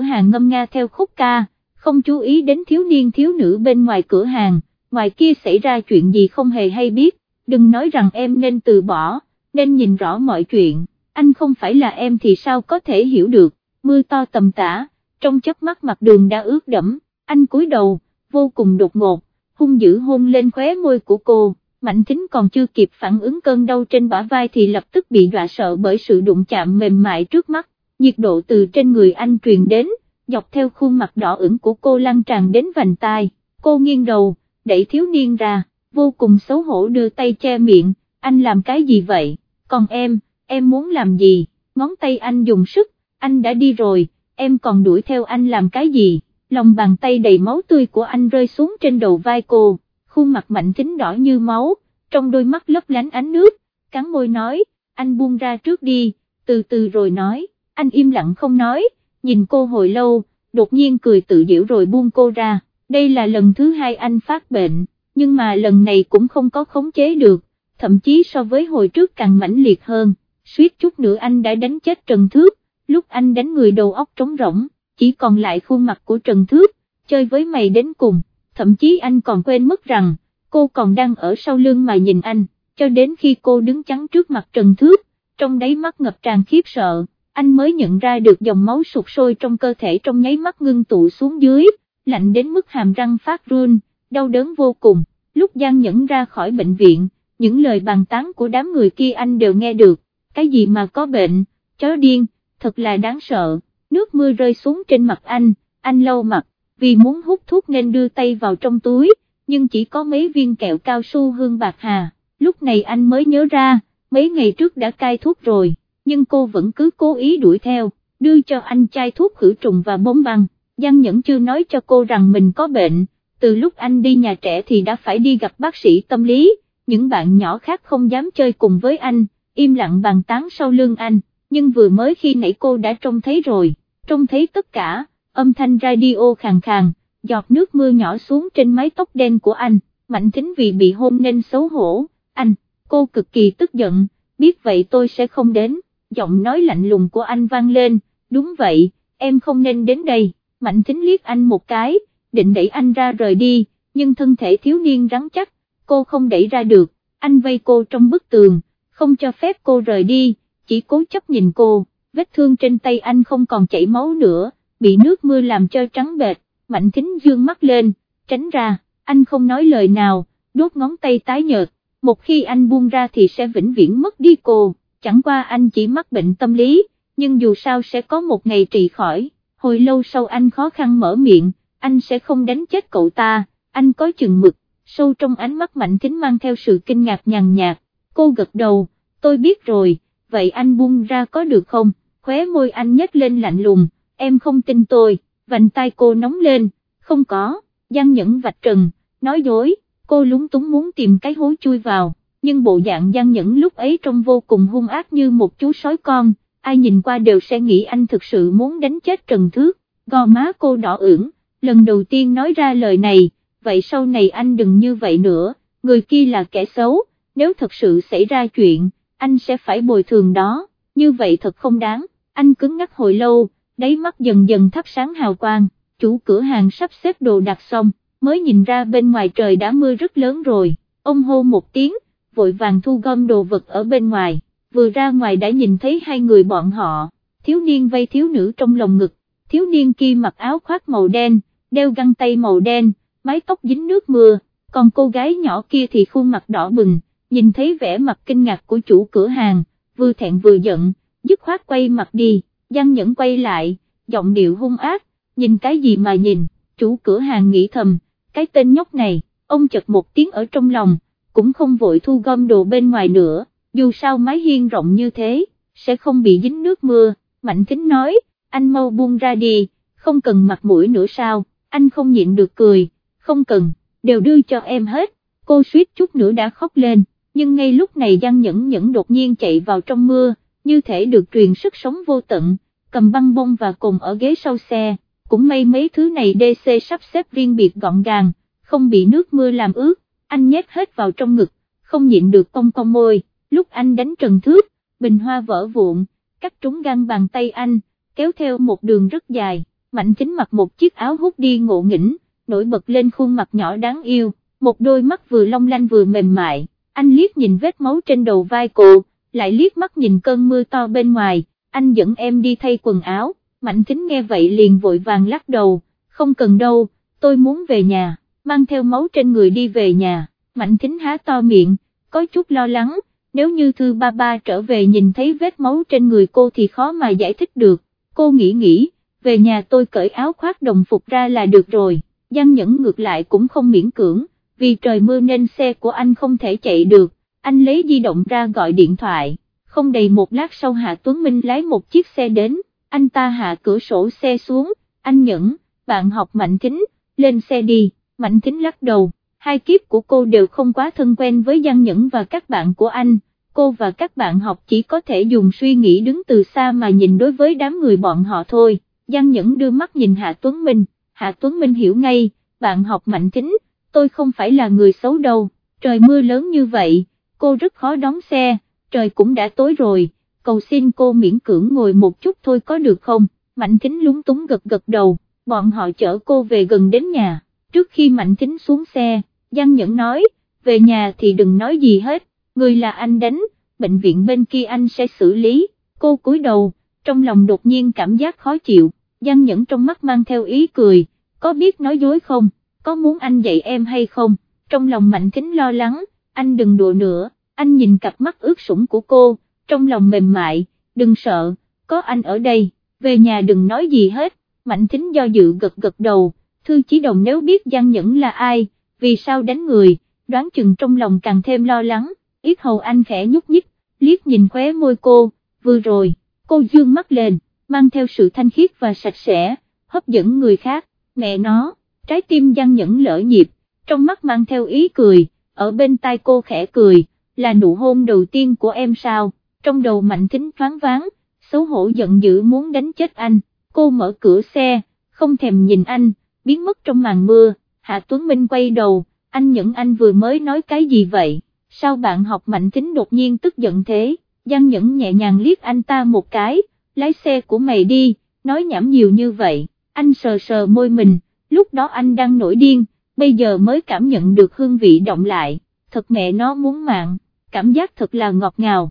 hàng ngâm nga theo khúc ca, không chú ý đến thiếu niên thiếu nữ bên ngoài cửa hàng, ngoài kia xảy ra chuyện gì không hề hay biết, đừng nói rằng em nên từ bỏ, nên nhìn rõ mọi chuyện, anh không phải là em thì sao có thể hiểu được, mưa to tầm tã, trong chớp mắt mặt đường đã ướt đẫm, anh cúi đầu, vô cùng đột ngột, hung dữ hôn lên khóe môi của cô, Mạnh Thính còn chưa kịp phản ứng cơn đau trên bả vai thì lập tức bị dọa sợ bởi sự đụng chạm mềm mại trước mắt, nhiệt độ từ trên người anh truyền đến, dọc theo khuôn mặt đỏ ửng của cô lan tràn đến vành tai, cô nghiêng đầu, đẩy thiếu niên ra, vô cùng xấu hổ đưa tay che miệng, anh làm cái gì vậy, còn em, em muốn làm gì, ngón tay anh dùng sức, anh đã đi rồi, em còn đuổi theo anh làm cái gì, lòng bàn tay đầy máu tươi của anh rơi xuống trên đầu vai cô, khuôn mặt mạnh thính đỏ như máu, trong đôi mắt lấp lánh ánh nước, cắn môi nói, anh buông ra trước đi, từ từ rồi nói, anh im lặng không nói, nhìn cô hồi lâu, đột nhiên cười tự giễu rồi buông cô ra, đây là lần thứ hai anh phát bệnh, nhưng mà lần này cũng không có khống chế được, thậm chí so với hồi trước càng mãnh liệt hơn, suýt chút nữa anh đã đánh chết Trần Thước, lúc anh đánh người đầu óc trống rỗng, chỉ còn lại khuôn mặt của Trần Thước, chơi với mày đến cùng, thậm chí anh còn quên mất rằng, cô còn đang ở sau lưng mà nhìn anh, cho đến khi cô đứng chắn trước mặt Trần Thước, trong đáy mắt ngập tràn khiếp sợ, anh mới nhận ra được dòng máu sụt sôi trong cơ thể trong nháy mắt ngưng tụ xuống dưới, lạnh đến mức hàm răng phát run, đau đớn vô cùng, lúc Giang Nhẫn ra khỏi bệnh viện, những lời bàn tán của đám người kia anh đều nghe được, cái gì mà có bệnh, chó điên, thật là đáng sợ, nước mưa rơi xuống trên mặt anh, anh lâu mặt, vì muốn hút thuốc nên đưa tay vào trong túi, nhưng chỉ có mấy viên kẹo cao su hương bạc hà, lúc này anh mới nhớ ra, mấy ngày trước đã cai thuốc rồi, nhưng cô vẫn cứ cố ý đuổi theo, đưa cho anh chai thuốc khử trùng và bóng băng, Giang Nhẫn chưa nói cho cô rằng mình có bệnh, từ lúc anh đi nhà trẻ thì đã phải đi gặp bác sĩ tâm lý, những bạn nhỏ khác không dám chơi cùng với anh, im lặng bàn tán sau lưng anh, nhưng vừa mới khi nãy cô đã trông thấy rồi, trông thấy tất cả, âm thanh radio khàn khàn, giọt nước mưa nhỏ xuống trên mái tóc đen của anh, Mạnh Thính vì bị hôn nên xấu hổ, anh, cô cực kỳ tức giận, biết vậy tôi sẽ không đến, giọng nói lạnh lùng của anh vang lên, đúng vậy, em không nên đến đây, Mạnh Thính liếc anh một cái, định đẩy anh ra rời đi, nhưng thân thể thiếu niên rắn chắc, cô không đẩy ra được, anh vây cô trong bức tường, không cho phép cô rời đi, chỉ cố chấp nhìn cô, vết thương trên tay anh không còn chảy máu nữa, bị nước mưa làm cho trắng bệt, mạnh thính dương mắt lên, tránh ra, anh không nói lời nào, đốt ngón tay tái nhợt, một khi anh buông ra thì sẽ vĩnh viễn mất đi cô, chẳng qua anh chỉ mắc bệnh tâm lý, nhưng dù sao sẽ có một ngày trị khỏi, hồi lâu sau anh khó khăn mở miệng, anh sẽ không đánh chết cậu ta, anh có chừng mực, sâu trong ánh mắt mạnh kính mang theo sự kinh ngạc nhàn nhạt, cô gật đầu, tôi biết rồi, vậy anh buông ra có được không, khóe môi anh nhếch lên lạnh lùng, em không tin tôi, vành tay cô nóng lên, không có, Giang Nhẫn vạch trần, nói dối, cô lúng túng muốn tìm cái hố chui vào, nhưng bộ dạng Giang Nhẫn lúc ấy trông vô cùng hung ác như một chú sói con, ai nhìn qua đều sẽ nghĩ anh thực sự muốn đánh chết Trần Thước, gò má cô đỏ ửng, lần đầu tiên nói ra lời này, vậy sau này anh đừng như vậy nữa, người kia là kẻ xấu, nếu thật sự xảy ra chuyện, anh sẽ phải bồi thường đó, như vậy thật không đáng, anh cứng ngắc hồi lâu, đáy mắt dần dần thắp sáng hào quang, chủ cửa hàng sắp xếp đồ đặt xong, mới nhìn ra bên ngoài trời đã mưa rất lớn rồi, ông hô một tiếng, vội vàng thu gom đồ vật ở bên ngoài, vừa ra ngoài đã nhìn thấy hai người bọn họ, thiếu niên vây thiếu nữ trong lòng ngực, thiếu niên kia mặc áo khoác màu đen, đeo găng tay màu đen, mái tóc dính nước mưa, còn cô gái nhỏ kia thì khuôn mặt đỏ bừng, nhìn thấy vẻ mặt kinh ngạc của chủ cửa hàng, vừa thẹn vừa giận, dứt khoát quay mặt đi, Giang Nhẫn quay lại, giọng điệu hung ác, nhìn cái gì mà nhìn, chủ cửa hàng nghĩ thầm, cái tên nhóc này, ông chật một tiếng ở trong lòng, cũng không vội thu gom đồ bên ngoài nữa, dù sao mái hiên rộng như thế, sẽ không bị dính nước mưa, Mạnh Kính nói, anh mau buông ra đi, không cần mặt mũi nữa sao, anh không nhịn được cười, không cần, đều đưa cho em hết, cô suýt chút nữa đã khóc lên, nhưng ngay lúc này Giang Nhẫn Nhẫn đột nhiên chạy vào trong mưa, như thể được truyền sức sống vô tận, cầm băng bông và cùng ở ghế sau xe, cũng may mấy thứ này DC sắp xếp riêng biệt gọn gàng, không bị nước mưa làm ướt, anh nhét hết vào trong ngực, không nhịn được cong cong môi, lúc anh đánh trần thước, bình hoa vỡ vụn, cắt trúng gan bàn tay anh, kéo theo một đường rất dài, mạnh chính mặc một chiếc áo hút đi ngộ nghĩnh, nổi bật lên khuôn mặt nhỏ đáng yêu, một đôi mắt vừa long lanh vừa mềm mại, anh liếc nhìn vết máu trên đầu vai cô, lại liếc mắt nhìn cơn mưa to bên ngoài, anh dẫn em đi thay quần áo, Mạnh Thính nghe vậy liền vội vàng lắc đầu, không cần đâu, tôi muốn về nhà, mang theo máu trên người đi về nhà, Mạnh Thính há to miệng, có chút lo lắng, nếu như thư ba ba trở về nhìn thấy vết máu trên người cô thì khó mà giải thích được, cô nghĩ nghĩ, về nhà tôi cởi áo khoác đồng phục ra là được rồi, Giang Nhẫn ngược lại cũng không miễn cưỡng, vì trời mưa nên xe của anh không thể chạy được, anh lấy di động ra gọi điện thoại, không đầy một lát sau Hạ Tuấn Minh lái một chiếc xe đến, anh ta hạ cửa sổ xe xuống, anh Nhẫn, bạn học Mạnh Thính, lên xe đi, Mạnh Thính lắc đầu, hai kiếp của cô đều không quá thân quen với Giang Nhẫn và các bạn của anh, cô và các bạn học chỉ có thể dùng suy nghĩ đứng từ xa mà nhìn đối với đám người bọn họ thôi, Giang Nhẫn đưa mắt nhìn Hạ Tuấn Minh, Hạ Tuấn Minh hiểu ngay, bạn học mạnh tính, tôi không phải là người xấu đâu, trời mưa lớn như vậy, cô rất khó đón xe, trời cũng đã tối rồi, cầu xin cô miễn cưỡng ngồi một chút thôi có được không, Mạnh tính lúng túng gật gật đầu, bọn họ chở cô về gần đến nhà, trước khi Mạnh Thính xuống xe, Giang Nhẫn nói, về nhà thì đừng nói gì hết, người là anh đánh, bệnh viện bên kia anh sẽ xử lý, cô cúi đầu, trong lòng đột nhiên cảm giác khó chịu, Giang Nhẫn trong mắt mang theo ý cười, có biết nói dối không, có muốn anh dạy em hay không, trong lòng Mạnh Thính lo lắng, anh đừng đùa nữa, anh nhìn cặp mắt ướt sũng của cô, trong lòng mềm mại, đừng sợ, có anh ở đây, về nhà đừng nói gì hết, Mạnh Thính do dự gật gật đầu, Thư Chí Đồng nếu biết Giang Nhẫn là ai, vì sao đánh người, đoán chừng trong lòng càng thêm lo lắng, ít hầu anh khẽ nhúc nhích, liếc nhìn khóe môi cô, vừa rồi, cô dương mắt lên, mang theo sự thanh khiết và sạch sẽ, hấp dẫn người khác, mẹ nó, trái tim Giang Nhẫn lỡ nhịp, trong mắt mang theo ý cười, ở bên tai cô khẽ cười, là nụ hôn đầu tiên của em sao, trong đầu mạnh thính thoáng váng, xấu hổ giận dữ muốn đánh chết anh, cô mở cửa xe, không thèm nhìn anh, biến mất trong màn mưa, Hạ Tuấn Minh quay đầu, anh Nhẫn anh vừa mới nói cái gì vậy, sao bạn học mạnh tính đột nhiên tức giận thế, Giang Nhẫn nhẹ nhàng liếc anh ta một cái, lái xe của mày đi, nói nhảm nhiều như vậy, anh sờ sờ môi mình, lúc đó anh đang nổi điên, bây giờ mới cảm nhận được hương vị động lại, thật mẹ nó muốn mạng, cảm giác thật là ngọt ngào.